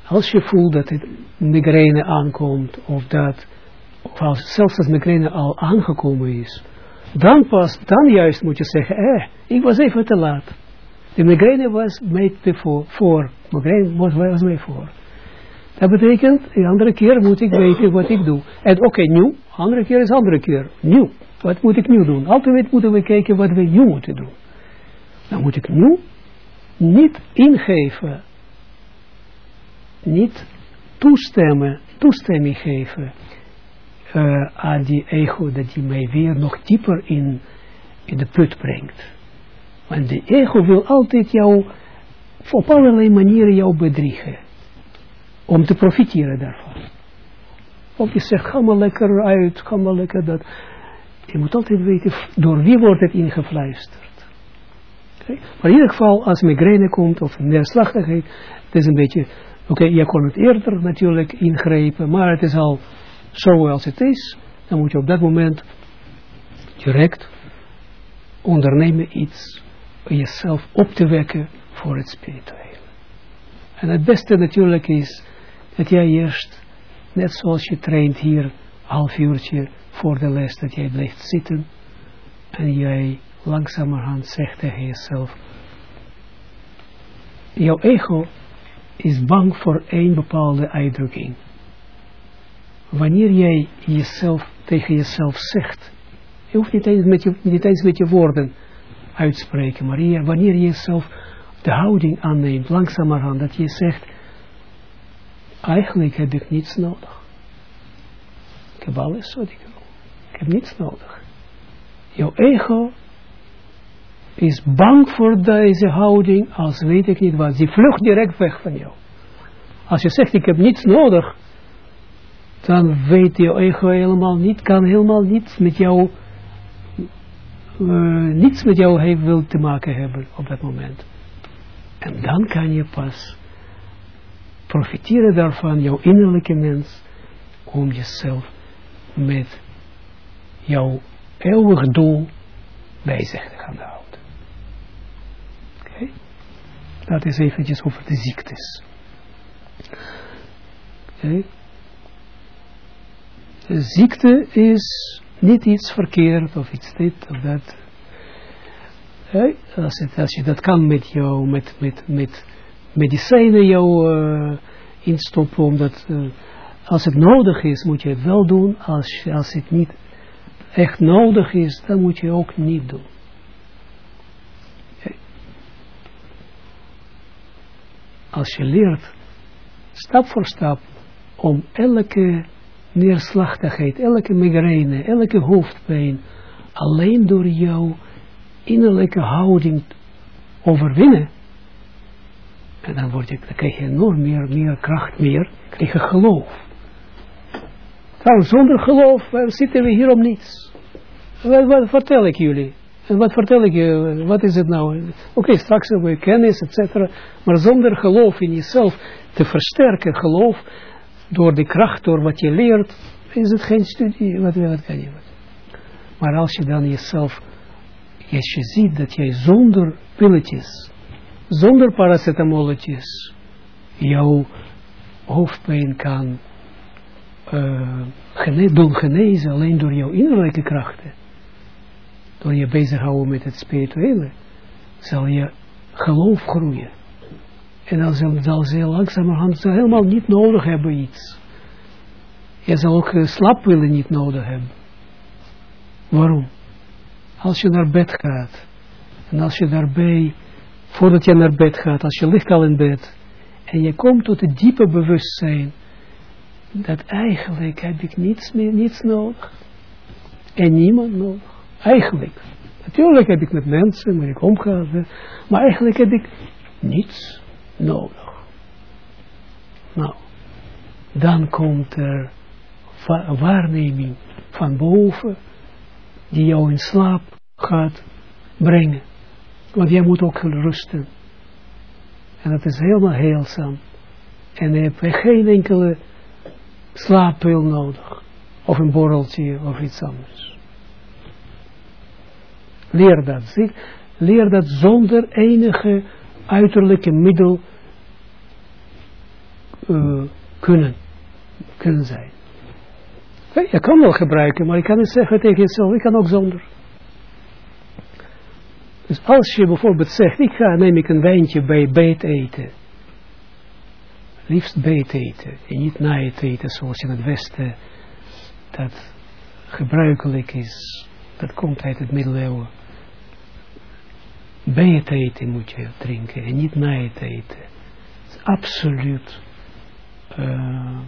als je voelt dat het migraine aankomt, of dat, of als, zelfs als migraine al aangekomen is, dan pas, dan juist moet je zeggen, eh, ik was even te laat. De migraine was made before, voor. Migraine was, was mij voor. Dat betekent, de andere keer moet ik weten wat ik doe. En oké, okay, nieuw, andere keer is andere keer, nieuw. Wat moet ik nu doen? Altijd moeten we kijken wat we nu moeten doen. Dan moet ik nu niet ingeven, niet toestemmen, toestemming geven uh, aan die ego, dat die mij weer nog dieper in, in de put brengt. Want de ego wil altijd jou, op allerlei manieren jou bedriegen. Om te profiteren daarvan. Of je zegt, ga maar lekker uit, ga maar lekker dat. Je moet altijd weten, door wie wordt het ingefluisterd. Okay? Maar in ieder geval, als migraine komt, of neerslachtigheid, het is een beetje, oké, je kon het eerder natuurlijk ingrijpen, maar het is al zoals het is, dan moet je op dat moment direct ondernemen iets jezelf op te wekken voor het spirituele. En het beste natuurlijk is dat jij eerst, net zoals je traint hier, half uurtje voor de les, dat jij blijft zitten en jij langzamerhand zegt tegen jezelf, jouw ego is bang voor één bepaalde uitdrukking wanneer jij jezelf tegen jezelf zegt, je hoeft niet eens met je, niet eens met je woorden uitspreken, maar wanneer je jezelf de houding aanneemt, langzamerhand, dat je zegt, eigenlijk heb ik niets nodig. Ik heb alles wat ik wil. Ik heb niets nodig. Jouw ego is bang voor deze houding als weet ik niet wat. Die vlucht direct weg van jou. Als je zegt, ik heb niets nodig, dan weet je ego helemaal niet, kan helemaal niets met jou, uh, niets met jou heeft wil te maken hebben op dat moment. En dan kan je pas profiteren daarvan, jouw innerlijke mens, om jezelf met jouw eeuwig doel bezig te gaan houden. Oké? Dat is eventjes over de ziektes. Oké? Ziekte is niet iets verkeerd of iets dit of dat. als, het, als je dat kan met jou, met, met, met, medicijnen jou uh, instoppen, omdat uh, als het nodig is, moet je het wel doen. Als, als het niet echt nodig is, dan moet je ook niet doen. Als je leert, stap voor stap, om elke neerslachtigheid, elke migraine, elke hoofdpijn, alleen door jouw innerlijke houding overwinnen. En dan, word je, dan krijg je enorm meer, meer kracht meer, krijg je geloof. Trouwens, zonder geloof zitten we hier om niets. Wat, wat, vertel ik jullie? En wat vertel ik je? Wat is het nou? Oké, straks hebben we kennis, et cetera. Maar zonder geloof in jezelf te versterken, geloof, door de kracht, door wat je leert, is het geen studie. Wat, wat kan je? Maar als je dan jezelf, als je ziet dat jij zonder pilletjes, zonder paracetamolletjes, jouw hoofdpijn kan uh, doen genezen alleen door jouw innerlijke krachten, door je bezighouden met het spirituele, zal je geloof groeien. En dan zal, ze langzamerhand helemaal niet nodig hebben iets. Je zal ook uh, slap willen niet nodig hebben. Waarom? Als je naar bed gaat, en als je daarbij, voordat je naar bed gaat, als je ligt al in bed, en je komt tot het diepe bewustzijn, dat eigenlijk heb ik niets meer, niets nodig. En niemand nodig. Eigenlijk. Natuurlijk heb ik met mensen, waar ik omga, maar eigenlijk heb ik niets nodig. Nou, dan komt er waarneming van boven, die jou in slaap gaat brengen. Want jij moet ook rusten. En dat is helemaal heelzaam. En je hebt geen enkele slaappil nodig. Of een borreltje of iets anders. Leer dat. Leer dat zonder enige uiterlijke middel uh, kunnen, kunnen zijn. Je kan wel gebruiken, maar ik kan niet zeggen tegen jezelf, ik kan ook zonder. Dus als je bijvoorbeeld zegt, ik ga, neem ik een wijntje bij beet eten. Liefst beet eten en niet na het eten zoals in het Westen dat gebruikelijk is. Dat komt uit het middeleeuwen. Bij het eten moet je drinken en niet na het eten. Het absoluut uh,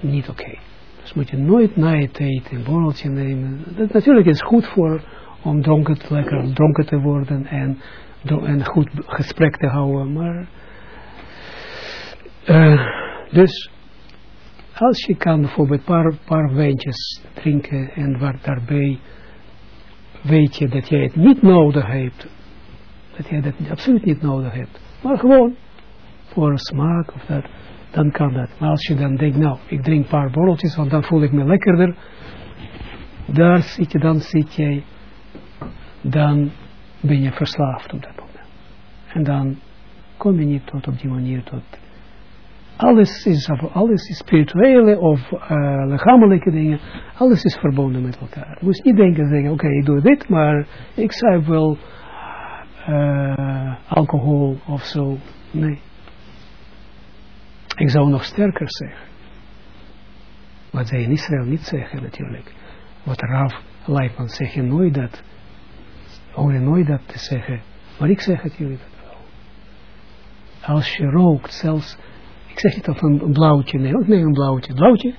niet oké. Dus moet je nooit na het eten een borreltje nemen. Dat natuurlijk is goed voor om dronken lekker dronken te worden en, en goed gesprek te houden. Maar uh, dus als je kan bijvoorbeeld een paar, paar wijntjes drinken en waar daarbij weet je dat jij het niet nodig hebt. Dat jij dat absoluut niet nodig hebt. Maar gewoon voor smaak of dat, dan kan dat. Maar als je dan denkt, nou, ik drink een paar borreltjes, want dan voel ik me lekkerder. Daar zit je, dan zit jij, dan ben je verslaafd op dat moment. En dan kom je niet tot op die manier tot alles is, alles is spirituele of uh, lichamelijke dingen, alles is verbonden met elkaar. Je moet niet denken, zeggen, oké, ik doe dit, maar ik zou wel uh, alcohol of zo. Nee. Ik zou nog sterker zeggen. Wat zij in Israël niet zeggen natuurlijk. Wat Rav Leitman zegt je nooit dat. Hoor je nooit dat te zeggen. Maar ik zeg het jullie dat wel. Als je rookt, zelfs ik zeg niet of een blauwtje, nee, nee een blauwtje. Blauwtje?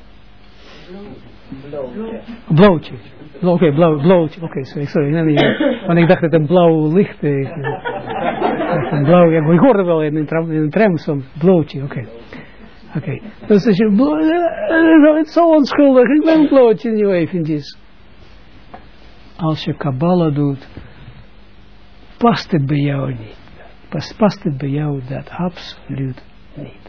Blauwtje. Blauwtje. Oké, blauw, blauwtje. Oké, okay, sorry, sorry. Want ik dacht dat een blauw licht is. een blauw, ik hoorde wel in een tram, tram soms. Blauwtje, oké. Okay. Oké. Okay. Dus als je, het is zo onschuldig, ik ben blauwtje nu eventjes. Als je Kabbalah doet, past het bij jou niet. Past, past het bij jou dat absoluut niet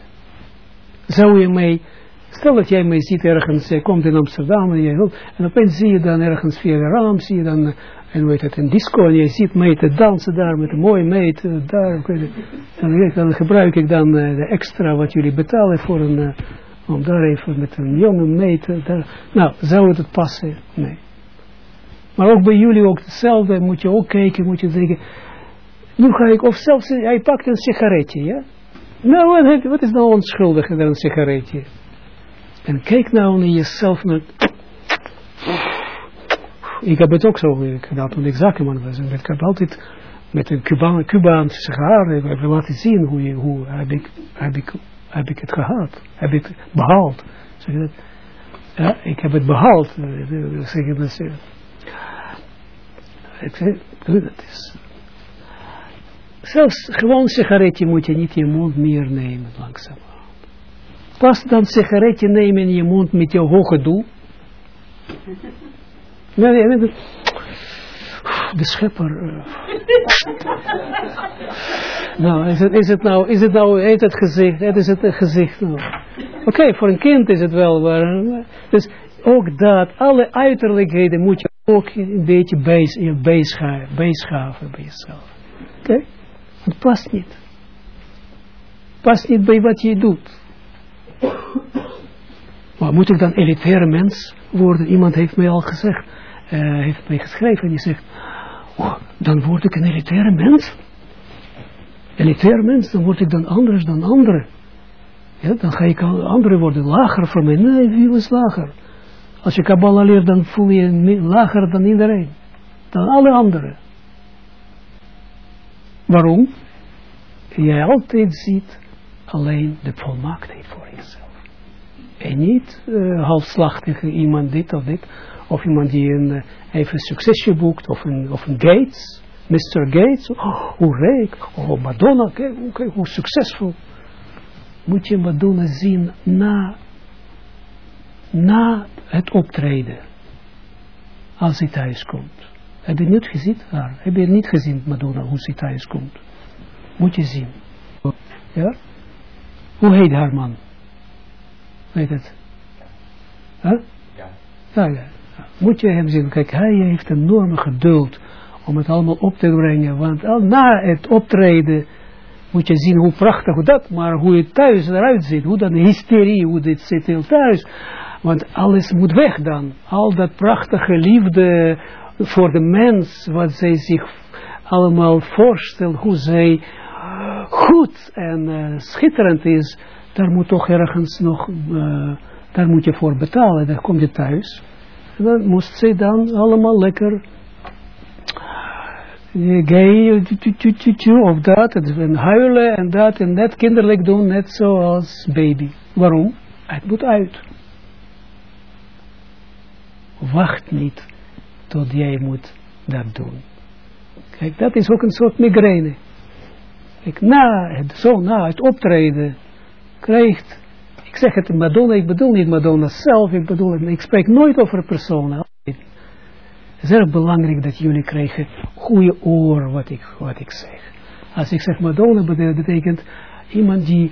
zou je mij, stel dat jij mij ziet ergens, je komt in Amsterdam en, je, en opeens zie je dan ergens via de raam, zie je dan, en weet het, een disco, en je ziet mij te dansen daar met een mooie meid, daar, dan, dan gebruik ik dan uh, de extra wat jullie betalen voor een, uh, om daar even met een jonge meid, daar, nou, zou het passen? Nee. Maar ook bij jullie ook hetzelfde, moet je ook kijken, moet je zeggen, Nu ga ik, of zelfs, hij pakt een sigaretje, ja. Nou, wat, is nou onschuldig aan een sigaretje? En kijk nou naar jezelf, naar... Ik heb het ook zo gedaan toen ik zakenman was. En ik heb altijd met een Cubaan, Cubaanse ik heb laten zien hoe, hoe heb, ik, heb, ik, heb ik het gehad. Heb ik het behaald. Dat? Ja, ik heb het behaald. Zeg je dat? Ik dat. Zelfs gewoon sigaretje moet je niet in je mond meer nemen, langzaam. Pas dan sigaretje nemen in je mond met je hoge doel. Nee, nee, nee. De schepper. nou, is het, is het nou, is het nou, heet het gezicht, het is het gezicht. Nou. Oké, voor een kind is het wel. Dus ook dat, alle uiterlijkheden moet je ook een beetje bijschaven bij jezelf. Oké? Het past niet. Past niet bij wat je doet. Maar moet ik dan elitaire mens worden? Iemand heeft mij al gezegd, uh, heeft mij geschreven en die zegt, oh, dan word ik een elitaire mens. Elitaire mens, dan word ik dan anders dan anderen. Ja, dan ga ik anderen worden lager voor mij. Nee, wie is lager? Als je Kabbalah leert, dan voel je je lager dan iedereen. Dan alle anderen. Waarom? Jij altijd ziet alleen de volmaaktheid voor jezelf. En niet uh, halfslachtig iemand dit of dit. Of iemand die een, uh, even succesje boekt. Of een, of een Gates. Mr. Gates. Oh, hoe rijk. Oh, Madonna. Kijk, hoe succesvol. Moet je Madonna zien na, na het optreden. Als hij thuis komt. Heb je niet gezien haar? Heb je niet gezien Madonna hoe ze thuis komt? Moet je zien. Ja? Hoe heet haar man? Weet het? Huh? Ja. Ja, ja. Moet je hem zien. Kijk, hij heeft enorme geduld om het allemaal op te brengen. Want al na het optreden moet je zien hoe prachtig dat, maar hoe het thuis eruit ziet. Hoe dan hysterie, hoe dit zit heel thuis. Want alles moet weg dan. Al dat prachtige liefde voor de mens, wat zij zich allemaal voorstelt, hoe zij goed en uh, schitterend is, daar moet toch ergens nog, uh, daar moet je voor betalen. Dan kom je thuis. Dan moest zij dan allemaal lekker uh, gay of dat, en huilen en dat, en net kinderlijk doen, net zoals baby. Waarom? Het moet uit. Wacht niet tot jij moet dat doen. Kijk, dat is ook een soort migraine. Kijk, na het, zo na het optreden krijgt, ik zeg het Madonna, ik bedoel niet Madonna zelf, ik bedoel ik spreek nooit over personen. Het is erg belangrijk dat jullie krijgen goede oor wat ik, wat ik zeg. Als ik zeg Madonna, betekent iemand die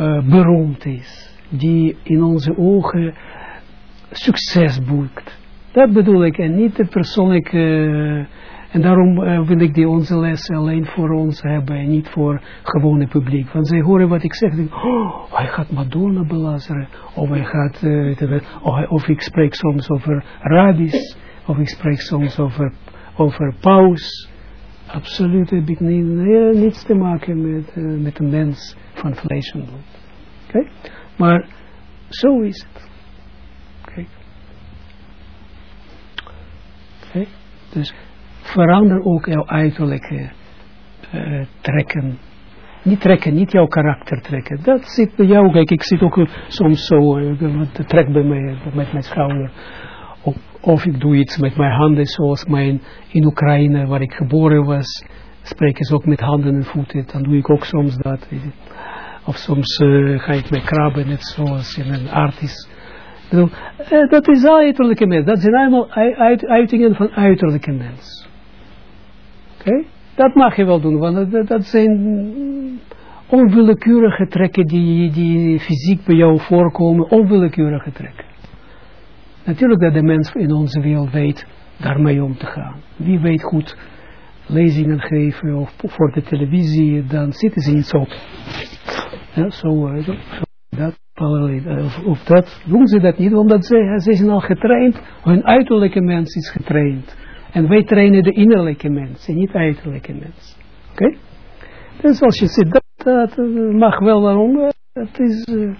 uh, beroemd is, die in onze ogen succes boekt. Dat bedoel ik, en niet de persoonlijke... Uh, en daarom uh, wil ik die onze les alleen voor ons hebben en niet voor gewone publiek. Want zij horen wat ik zeg. Denk, oh, hij gaat Madonna belazeren. Of hij gaat, uh, of, ik spreek soms over rabbis. Of ik spreek soms over, over paus. Absoluut heb ik niets te maken met, uh, met een mens van vlees en bloed. Oké? Okay? Maar zo is het. Oké? Dus verander ook jouw uiterlijke uh, trekken. Niet trekken, niet jouw karakter trekken. Dat zit bij jou. Kijk, ik zit ook soms zo, uh, trek bij mij, met mijn schouder. Of, of, ik doe iets met mijn handen, zoals mijn, in Oekraïne, waar ik geboren was, spreken ze ook met handen en voeten. Dan doe ik ook soms dat. Of soms ga ik met krabben, net zoals in een artist. Dat is uiterlijke mens. Dat zijn allemaal uit, uitingen van uiterlijke mens. Oké? Dat mag je wel doen, want dat, zijn onwillekeurige trekken die, die fysiek bij jou voorkomen, onwillekeurige trekken. Natuurlijk dat de mens in onze wereld weet daarmee om te gaan. Wie weet goed lezingen geven of voor de televisie, dan zitten ze niet zo. Ja, zo, eh, zo, dat, of, of dat doen ze dat niet, omdat ze, ze zijn al getraind, hun uiterlijke mens is getraind. En wij trainen de innerlijke mens en niet uiterlijke mens. Oké? Dus als je ziet, dat, dat mag wel waarom. Het is, uh,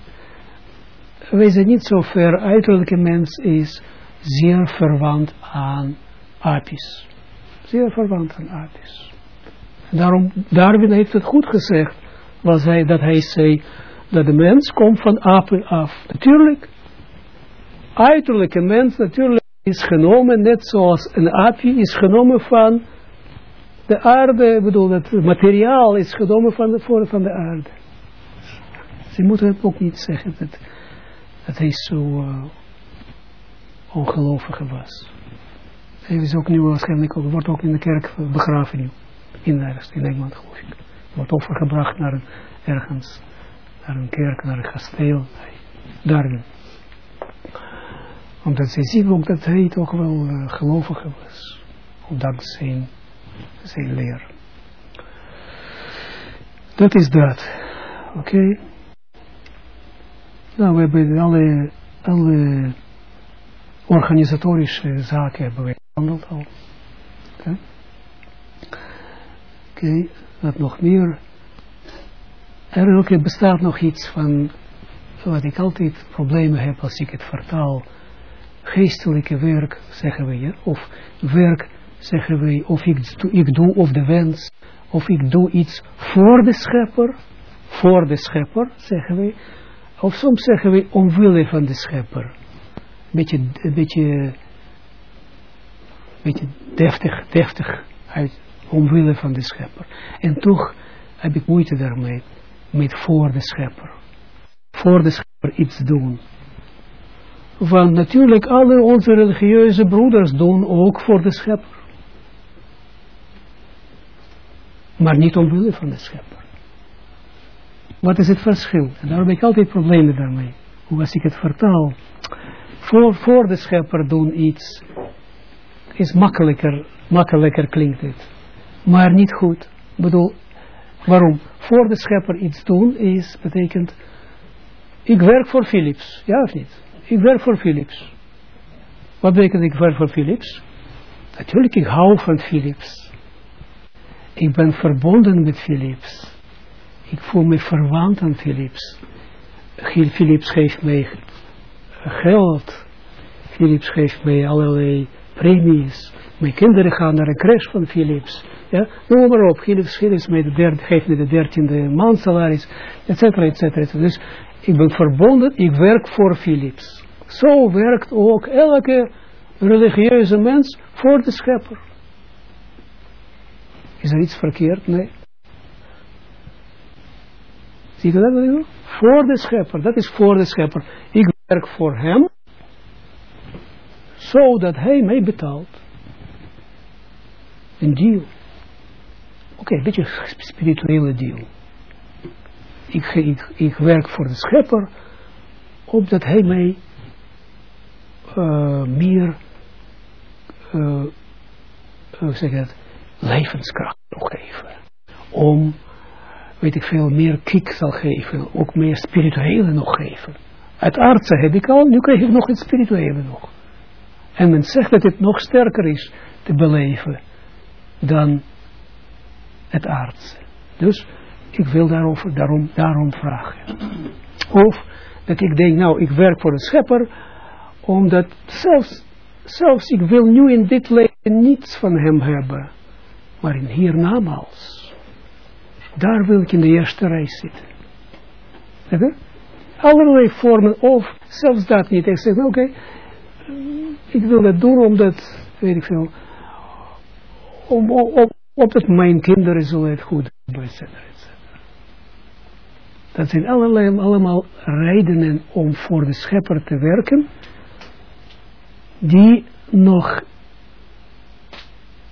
wij zijn niet zo ver, uiterlijke mens is zeer verwant aan apies. Zeer verwant aan apies. Daarom, Darwin heeft het goed gezegd, was hij, dat hij zei, dat de mens komt van apen af. Natuurlijk, uiterlijke mens natuurlijk is genomen, net zoals een aapje is genomen van de aarde, ik bedoel, het materiaal is genomen van de, voor van de aarde. Ze moeten het ook niet zeggen, dat, dat hij zo uh, ongelovige was. Hij is ook nu waarschijnlijk, wordt ook in de kerk begraven nu. In, ergens, in Engeland geloof ik. Wordt overgebracht naar een, ergens, naar een kerk, naar een kasteel. Daarin. Omdat zij zien dat hij toch wel uh, was. Omdat zijn zijn leer. Dat is dat. Oké. Nou, we hebben alle, organisatorische zaken hebben behandeld al. Oké. Okay. wat nog meer. Er bestaat nog iets van, wat ik altijd problemen heb als ik het vertaal, geestelijke werk, zeggen we, ja, of werk zeggen wij, of ik, ik doe of de wens, of ik doe iets voor de schepper, voor de schepper, zeggen wij, of soms zeggen wij omwille van de schepper. Beetje, een beetje, beetje deftig, deftig, uit, omwille van de schepper. En toch heb ik moeite daarmee, met voor de schepper. Voor de schepper iets doen. Want natuurlijk alle onze religieuze broeders doen ook voor de schepper. maar niet omwille van de schepper. Wat is het verschil? En daarom heb ik altijd problemen daarmee. Hoe als ik het vertaal, voor, voor de schepper doen iets, is makkelijker, makkelijker klinkt het. Maar niet goed. Ik bedoel, waarom? Voor de schepper iets doen is, betekent, ik werk voor Philips, ja of niet? Ik werk voor Philips. Wat betekent ik werk voor Philips? Natuurlijk, ik hou van Philips. Ik ben verbonden met Philips. Ik voel me verwant aan Philips. Philips geeft mij geld. Philips geeft mij allerlei premies. Mijn kinderen gaan naar een crash van Philips. Ja, noem maar op. Philips, Philips mij de derde, geeft me de dertiende maandsalaris, et cetera, et cetera. Dus ik ben verbonden, ik werk voor Philips. Zo werkt ook elke religieuze mens voor de schepper. Is er iets verkeerd? Nee. Zie je dat? Voor de schepper, dat is voor de schepper. Ik werk voor hem, zodat hij mij betaalt. Een deal. Oké, een beetje spirituele deal. Ik, ik, werk voor de schepper, opdat hij mij uh, meer, uh, hoe zeg dat, levenskracht nog geven. Om, weet ik veel, meer kick zal geven. Ook meer spirituele nog geven. Het aardse heb ik al, nu krijg ik nog het spirituele nog. En men zegt dat het nog sterker is te beleven dan het aardse. Dus ik wil daarover, daarom, daarom vragen. Of dat ik denk, nou, ik werk voor de schepper, omdat zelfs, zelfs ik wil nu in dit leven niets van hem hebben maar in hiernamaals. Daar wil ik in de eerste rij zitten. Heb Allerlei vormen, of zelfs dat niet. Ik zeg, oké, okay, ik wil dat doen omdat, weet ik veel, om, op, opdat mijn kinderen zullen het goed doen, Dat zijn allerlei, allemaal redenen om voor de schepper te werken, die nog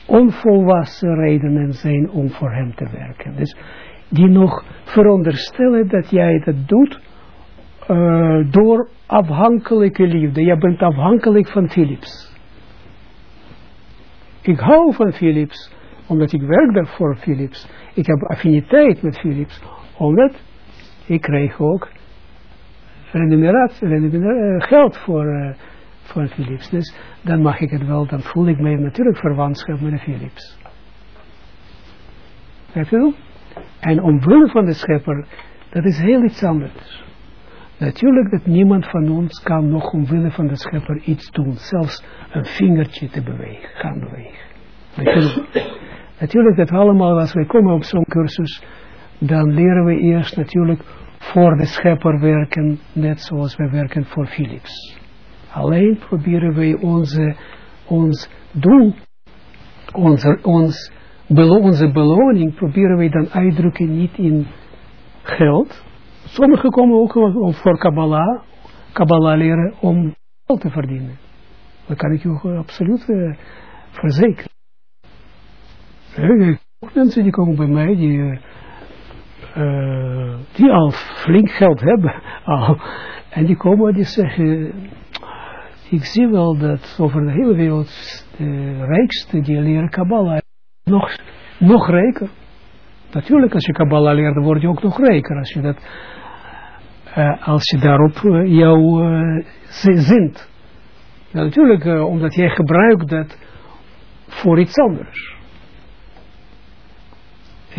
onvolwassen redenen zijn om voor hem te werken. Dus die nog veronderstellen dat jij dat doet uh, door afhankelijke liefde. Jij bent afhankelijk van Philips. Ik hou van Philips, omdat ik werk voor Philips. Ik heb affiniteit met Philips, omdat ik krijg ook remuneratie, remuneratie geld voor, uh, van Philips. Dus dan mag ik het wel, dan voel ik mij natuurlijk verwantschap met de Philips. En omwille van de schepper, dat is heel iets anders. Natuurlijk dat niemand van ons kan nog omwille van de schepper iets doen. Zelfs een vingertje te bewegen, gaan bewegen. Natuurlijk, natuurlijk dat allemaal, als wij komen op zo'n cursus, dan leren we eerst natuurlijk voor de schepper werken, net zoals wij werken voor Philips. Alleen proberen wij onze, ons doel, onze, ons, onze beloning, proberen wij dan uitdrukken niet in geld. Sommigen komen ook voor Kabbalah, Kabbalah leren om geld te verdienen. Dat kan ik u absoluut uh, verzekeren. Ook mensen die komen bij mij, die, die al flink geld hebben, al, en die komen die zeggen, ik zie wel dat over de hele wereld de rijkste die leren Kabbalah nog, nog rijker. Natuurlijk, als je Kabbalah leert, word je ook nog rijker. Als je, dat, uh, als je daarop uh, jou zint. Natuurlijk, omdat jij gebruikt dat voor iets anders.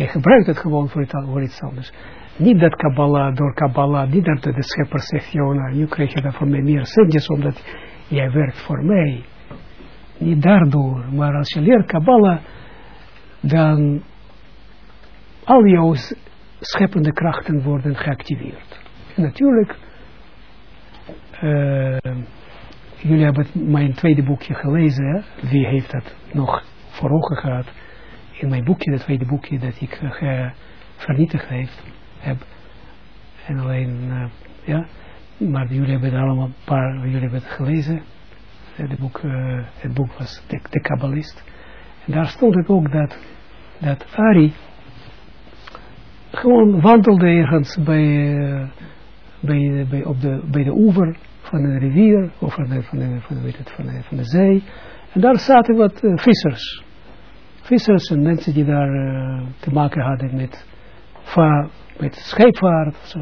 Je gebruikt het gewoon voor, iets, voor iets anders. Niet dat Kabbalah, door Kabbalah, niet dat de schepper zegt, Jona, nu krijg je daar van mij meer centjes, omdat jij werkt voor mij. Niet daardoor, maar als je leert Kabbalah, dan al jouw scheppende krachten worden geactiveerd. En natuurlijk, uh, jullie hebben mijn tweede boekje gelezen, wie heeft dat nog voor ogen gehad? In mijn boekje, dat tweede boekje dat ik uh, vernietigd heeft, heb. En alleen, uh, ja, maar jullie hebben het allemaal, een paar, jullie hebben het gelezen. Het boek, het boek was de, de Kabbalist. En daar stond het ook dat, dat Ari, gewoon wandelde ergens bij, bij, bij, op de, bij de oever van de rivier, of van de, van de, van de, van de, van de zee. En daar zaten wat vissers. Vissers en mensen die daar uh, te maken hadden met, va met scheepvaart zo.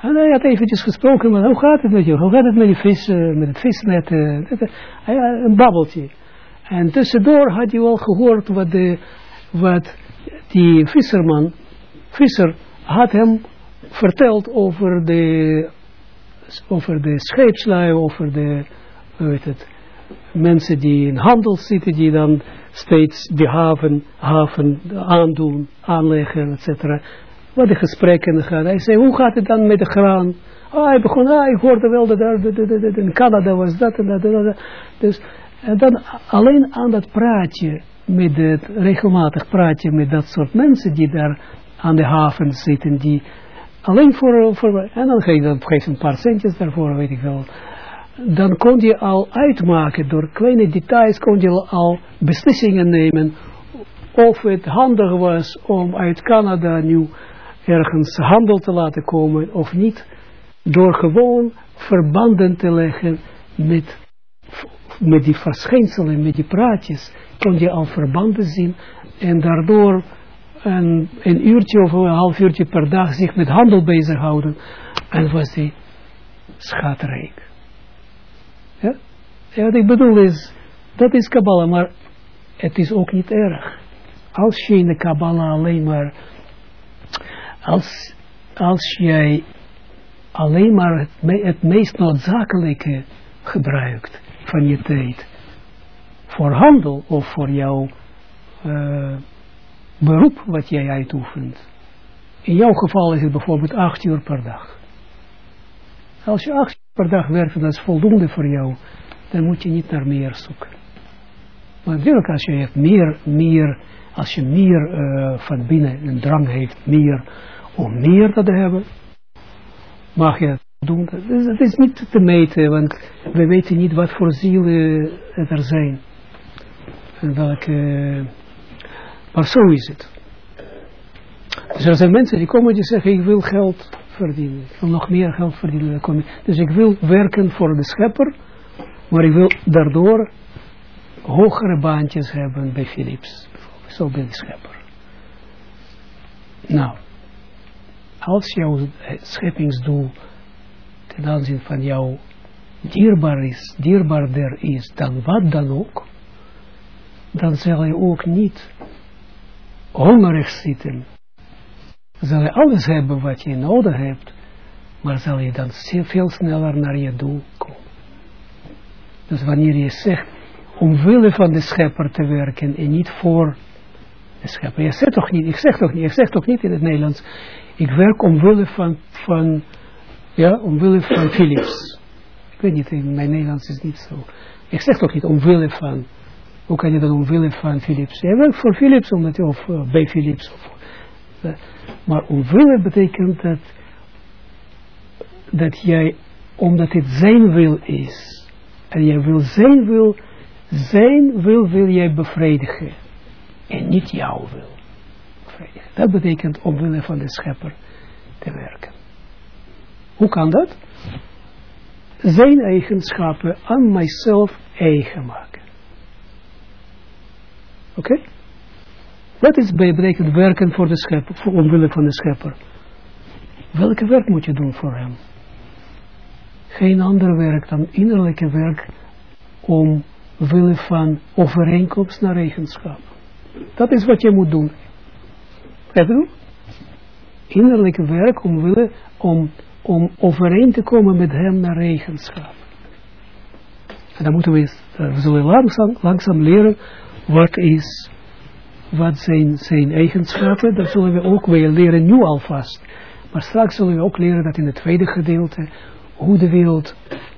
En hij had eventjes gesproken, maar hoe gaat het met je? Hoe gaat het met, je vis, met het visnet? een babbeltje. En tussendoor had je wel gehoord wat, de, wat die visserman visser had hem verteld over de, over de scheepslui, over de, weet het, mensen die in handel zitten, die dan steeds de haven, haven aandoen, aanleggen, etc. Wat de gesprekken gaan. Hij zei, hoe gaat het dan met de graan? Ah, hij begon, ah, ik hoorde wel dat in Canada was dat en dat en dat. Dus, en dan alleen aan dat praatje, met het regelmatig praatje met dat soort mensen die daar aan de haven zitten die alleen voor, voor en dan geef je een paar centjes daarvoor, weet ik wel. Dan kon je al uitmaken, door kleine details kon je al beslissingen nemen of het handig was om uit Canada nu ergens handel te laten komen of niet, door gewoon verbanden te leggen met, met die verschijnselen, met die praatjes, kon je al verbanden zien en daardoor een, een uurtje of een half uurtje per dag zich met handel bezighouden. En was hij schatrijk. Ja? wat ik bedoel is, dat is Kabbalah, maar het is ook niet erg. Als je in de Kabbalah alleen maar, als, als jij alleen maar het, het meest noodzakelijke gebruikt van je tijd, voor handel of voor jouw uh, beroep wat jij uitoefent. In jouw geval is het bijvoorbeeld acht uur per dag. Als je acht per dag werkt en dat is voldoende voor jou, dan moet je niet naar meer zoeken. Maar natuurlijk als je meer, meer, als je meer uh, van binnen een drang heeft, meer om meer te hebben, mag je dat doen. Het is niet te meten, want we weten niet wat voor zielen er zijn. En welke maar zo is het. Dus er zijn mensen die komen die zeggen, ik wil geld verdienen. Ik wil nog meer geld verdienen. Dus ik wil werken voor de schepper, maar ik wil daardoor hogere baantjes hebben bij Philips. Zo bij de schepper. Nou, als jouw scheppingsdoel ten aanzien van jou dierbaar is, dierbaarder is dan wat dan ook, dan zal je ook niet hongerig zitten, zal je alles hebben wat je nodig hebt, maar zal je dan veel sneller naar je doel komen. Dus wanneer je zegt, omwille van de schepper te werken en niet voor de schepper. Je zegt toch niet, ik zeg toch niet, ik zeg toch niet in het Nederlands, ik werk omwille van, van ja, omwille van Philips. Ik weet niet, mijn Nederlands is niet zo. Ik zeg toch niet omwille van, hoe kan je dan omwille van Philips? Je werkt voor Philips, omdat of uh, bij Philips. Of, maar omwille betekent dat, dat jij, omdat het zijn wil is, en jij wil zijn wil, zijn wil wil jij bevredigen. En niet jouw wil. Dat betekent omwille van de schepper te werken. Hoe kan dat? Zijn eigenschappen aan mijzelf eigen maken. Oké? Okay? Dat is betekent werken voor de schepper, voor omwille van de schepper. Welke werk moet je doen voor hem? Geen ander werk dan innerlijke werk omwille van overeenkomst naar eigenschap. Dat is wat je moet doen. Heb Innerlijke werk omwille om om overeen te komen met hem naar eigenschap. En dan moeten we, uh, we zullen langzaam, langzaam leren wat is, wat zijn, zijn eigenschappen, dat zullen we ook weer leren nu alvast. Maar straks zullen we ook leren dat in het tweede gedeelte, hoe de wereld,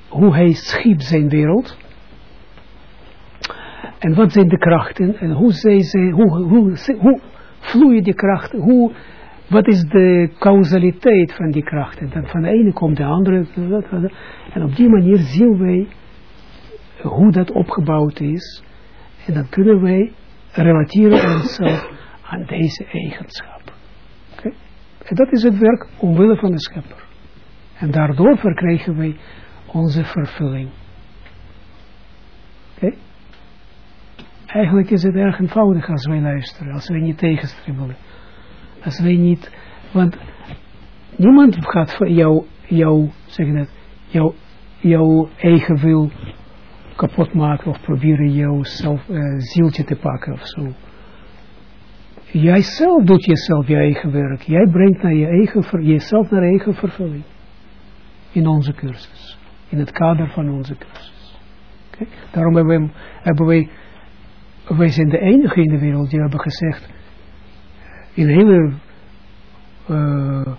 hoe hij schiep zijn wereld, en wat zijn de krachten, en hoe, zij, hoe, hoe, hoe vloeien die krachten, hoe wat is de causaliteit van die krachten? Dan van de ene komt de andere. En op die manier zien wij hoe dat opgebouwd is. En dan kunnen wij relateren onszelf aan deze eigenschap. En dat is het werk omwille van de schepper. En daardoor verkrijgen wij onze vervulling. Eigenlijk is het erg eenvoudig als wij luisteren, als wij niet tegenstribbelen. Als wij niet, want niemand gaat voor jou, jou, zeg dat, jou, jouw eigen wil kapot maken of proberen jouw zelf, uh, zieltje te pakken of zo. Jij zelf doet jezelf je eigen werk. Jij brengt naar je eigen, jezelf naar eigen vervulling. In onze cursus. In het kader van onze cursus. Okay? Daarom hebben wij, hebben wij, wij zijn de enige in de wereld die hebben gezegd, in de hele uh,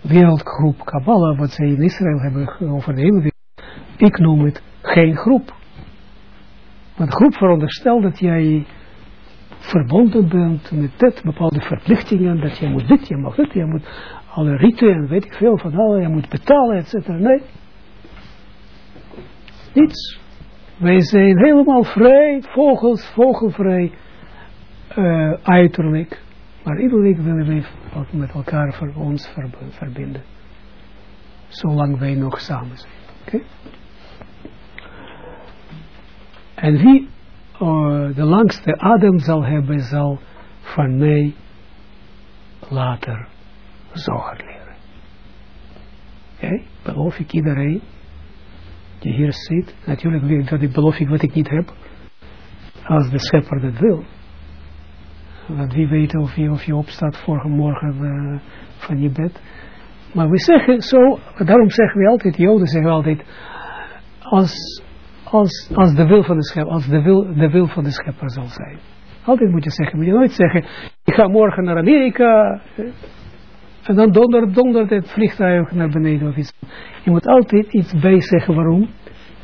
wereldgroep Kabbalah, wat zij in Israël hebben over de hele wereld, ik noem het geen groep. Want groep veronderstelt dat jij verbonden bent met dit, bepaalde verplichtingen, dat jij moet dit, je mag dit, je moet alle riten en weet ik veel van alle, je moet betalen, et cetera. Nee. Niets. Wij zijn helemaal vrij, vogels, vogelvrij, uh, uiterlijk. Maar iedereen willen wij met elkaar voor ons verbinden. Zolang wij nog samen zijn. Oké? En wie uh, de langste adem zal hebben, zal van mij later zorgen leren. Oké? Beloof ik iedereen die hier zit. Natuurlijk dat ik beloof ik wat ik niet heb. Als de schepper dat wil. Want wie weet of je, of je opstaat voor morgen uh, van je bed. Maar we zeggen zo, daarom zeggen we altijd, Joden zeggen altijd, als, als, als de wil van de schepper, als de wil, de wil van de schepper zal zijn. Altijd moet je zeggen, moet je nooit zeggen, ik ga morgen naar Amerika, eh, en dan dondert, dondert het vliegtuig naar beneden of iets. Je moet altijd iets bij zeggen waarom.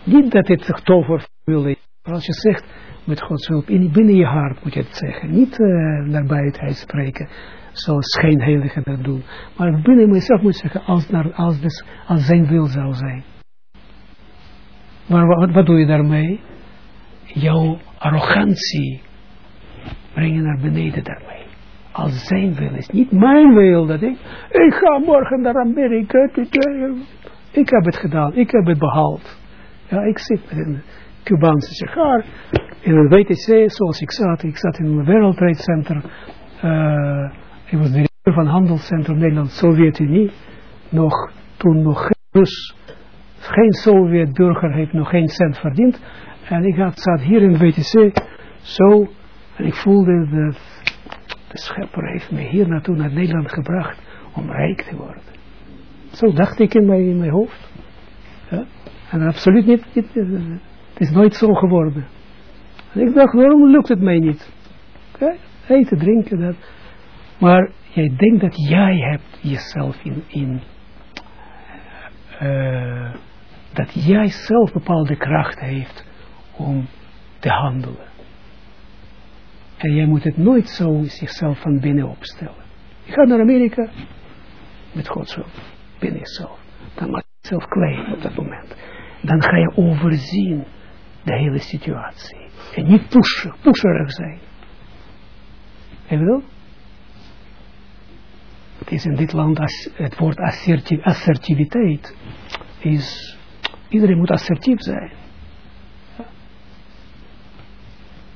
Niet dat het zich tover wil is. Maar als je zegt, met Gods hulp, in, binnen je hart moet je het zeggen. Niet uh, naar buiten uitspreken, zoals schijnheiligen dat doen. Maar binnen jezelf moet je zeggen, als, naar, als, als zijn wil zou zijn. Maar wat, doe je daarmee? Jouw arrogantie breng je naar beneden daarmee. Als zijn wil is, niet mijn wil, dat ik, ik ga morgen naar Amerika, ik, heb het gedaan, ik heb het behaald. Ja, ik zit met een Cubaanse sigaar in een WTC, zoals ik zat. Ik zat in een World Trade Center. Uh, ik was directeur van handelscentrum Nederland-Sovjet-Unie. Nog, toen nog geen geen Sovjet-burger heeft nog geen cent verdiend. En ik zat hier in WTC zo. En ik voelde dat de schepper heeft mij hier naartoe naar Nederland gebracht om rijk te worden. Zo dacht ik in mijn, hoofd. Ja? En absoluut niet, niet, het is nooit zo geworden. En ik dacht, waarom lukt het mij niet? Okay? Eten, drinken, dat. Maar jij denkt dat jij hebt jezelf in, in uh, dat jij zelf bepaalde kracht heeft om te handelen. En jij moet het nooit zo zichzelf van binnen opstellen. Je gaat naar Amerika met Gods hulp, binnen jezelf. Dan maak je jezelf klein op dat moment. Dan ga je overzien de hele situatie. En niet pushen, pusherig zijn. En wel? Het is in dit land, het woord assertiviteit is, iedereen moet assertief zijn.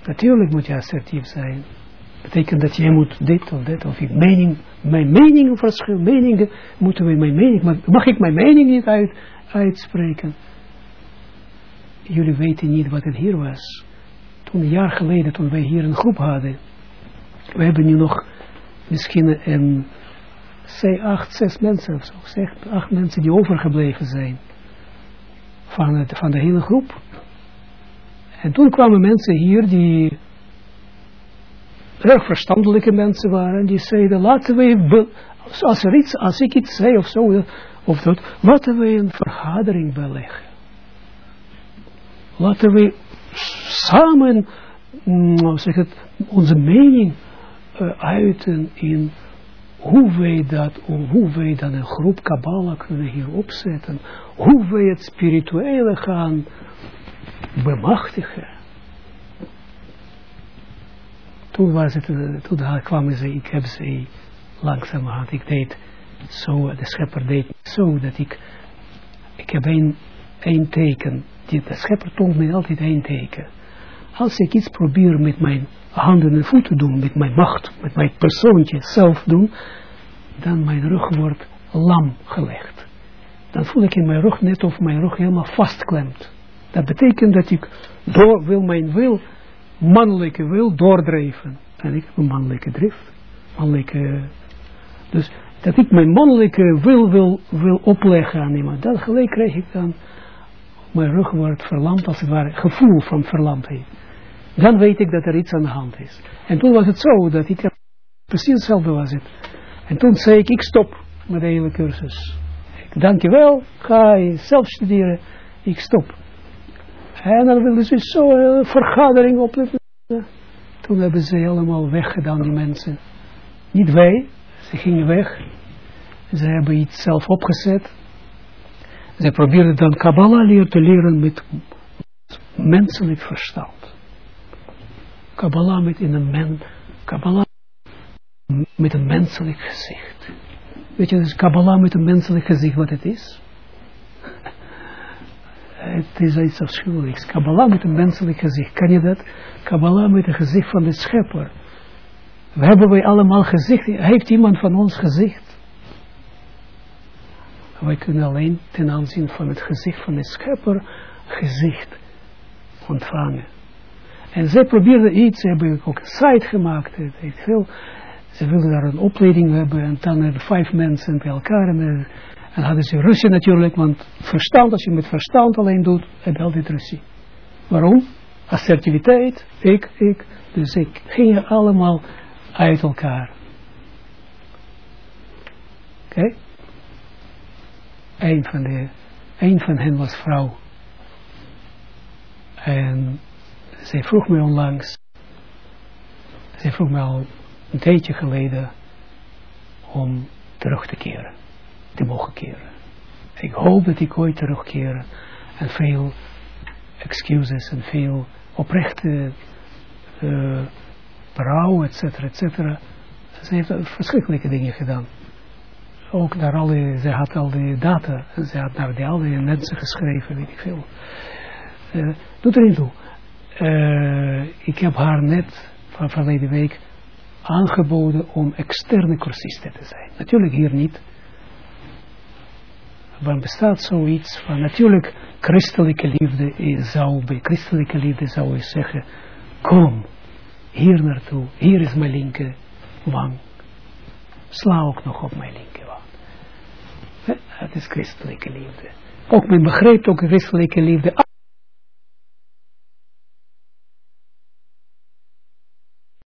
Natuurlijk moet je assertief zijn. Betekent dat jij moet dit of dit of ik mening, mijn mening verschil, meningen, moeten we mijn mening, mag ik mijn mening niet uit, uitspreken? Jullie weten niet wat het hier was. Toen een jaar geleden, toen wij hier een groep hadden, we hebben nu nog misschien een, zeg acht, zes mensen of zo, zeg acht mensen die overgebleven zijn van, van de hele groep. En toen kwamen mensen hier die erg verstandelijke mensen waren, die zeiden, laten we, als, er iets, als ik iets zei of zo, of dat, laten we een vergadering beleggen. Laten we samen, nou zeg het, onze mening uh, uiten in hoe wij dat, hoe wij dan een groep Kabbalah kunnen hier opzetten, hoe wij het spirituele gaan bemachtigen. Toen was het, uh, toen kwamen ze, ik heb ze langzamerhand, ik deed zo, de schepper deed zo dat ik, ik heb één, één teken, de schepper toont mij altijd één teken. Als ik iets probeer met mijn handen en voeten doen, met mijn macht, met mijn persoontje zelf doen, dan mijn rug wordt lam gelegd. Dan voel ik in mijn rug net of mijn rug helemaal vastklemt. Dat betekent dat ik door wil mijn wil, mannelijke wil, doordrijven. En ik heb een mannelijke drift. Mannelijke, dus dat ik mijn mannelijke wil, wil, wil opleggen aan iemand. Dat gelijk krijg ik dan, mijn rug wordt verlamd als het ware, gevoel van verlamdheid. Dan weet ik dat er iets aan de hand is. En toen was het zo dat ik, precies hetzelfde was het. En toen zei ik, ik stop met de hele cursus. Dankjewel, ga je zelf studeren, ik stop. En dan wilden ze zo een vergadering opletten. Toen hebben ze helemaal weggedaan, die mensen. Niet wij, ze gingen weg. Ze hebben iets zelf opgezet. Ze probeerden dan Kabbalah leren te leren met menselijk verstand. Kabbalah met in een men, Kabbalah met een menselijk gezicht. Weet je, dus Kabbalah met een menselijk gezicht wat het is? Het is iets afschuwelijks. Kabbalah met een menselijk gezicht. Kan je dat? Kabbalah met een gezicht van de schepper. We hebben wij allemaal gezicht. Heeft iemand van ons gezicht? Wij kunnen alleen ten aanzien van het gezicht van de schepper gezicht ontvangen. En zij probeerden iets, ze hebben ook een site gemaakt, het heeft veel, ze wilden daar een opleiding hebben en dan er vijf mensen bij elkaar en, en hadden ze ruzie natuurlijk, want verstand, als je met verstand alleen doet, heb je altijd ruzie. Waarom? Assertiviteit, ik, ik, dus ik gingen allemaal uit elkaar. Oké? Okay? Een van de, een van hen was vrouw. En zij vroeg me onlangs, zij vroeg me al een tijdje geleden om terug te keren, te mogen keren. Ik hoop dat ik ooit terugkeren en veel excuses en veel oprechte uh, berouw, et cetera, et cetera. Ze heeft verschrikkelijke dingen gedaan. Ook naar alle, ze had al die data, ze had naar die alle mensen geschreven, weet ik veel. Uh, doet er niet toe. Uh, ik heb haar net van verleden week aangeboden om externe cursisten te zijn. Natuurlijk hier niet. Want bestaat zoiets van, natuurlijk christelijke liefde zou, bij christelijke liefde zou je zeggen, kom hier naartoe, hier is mijn linker, wang. Sla ook nog op mijn linkerwang. Het is christelijke liefde. Ook men begrijpt ook christelijke liefde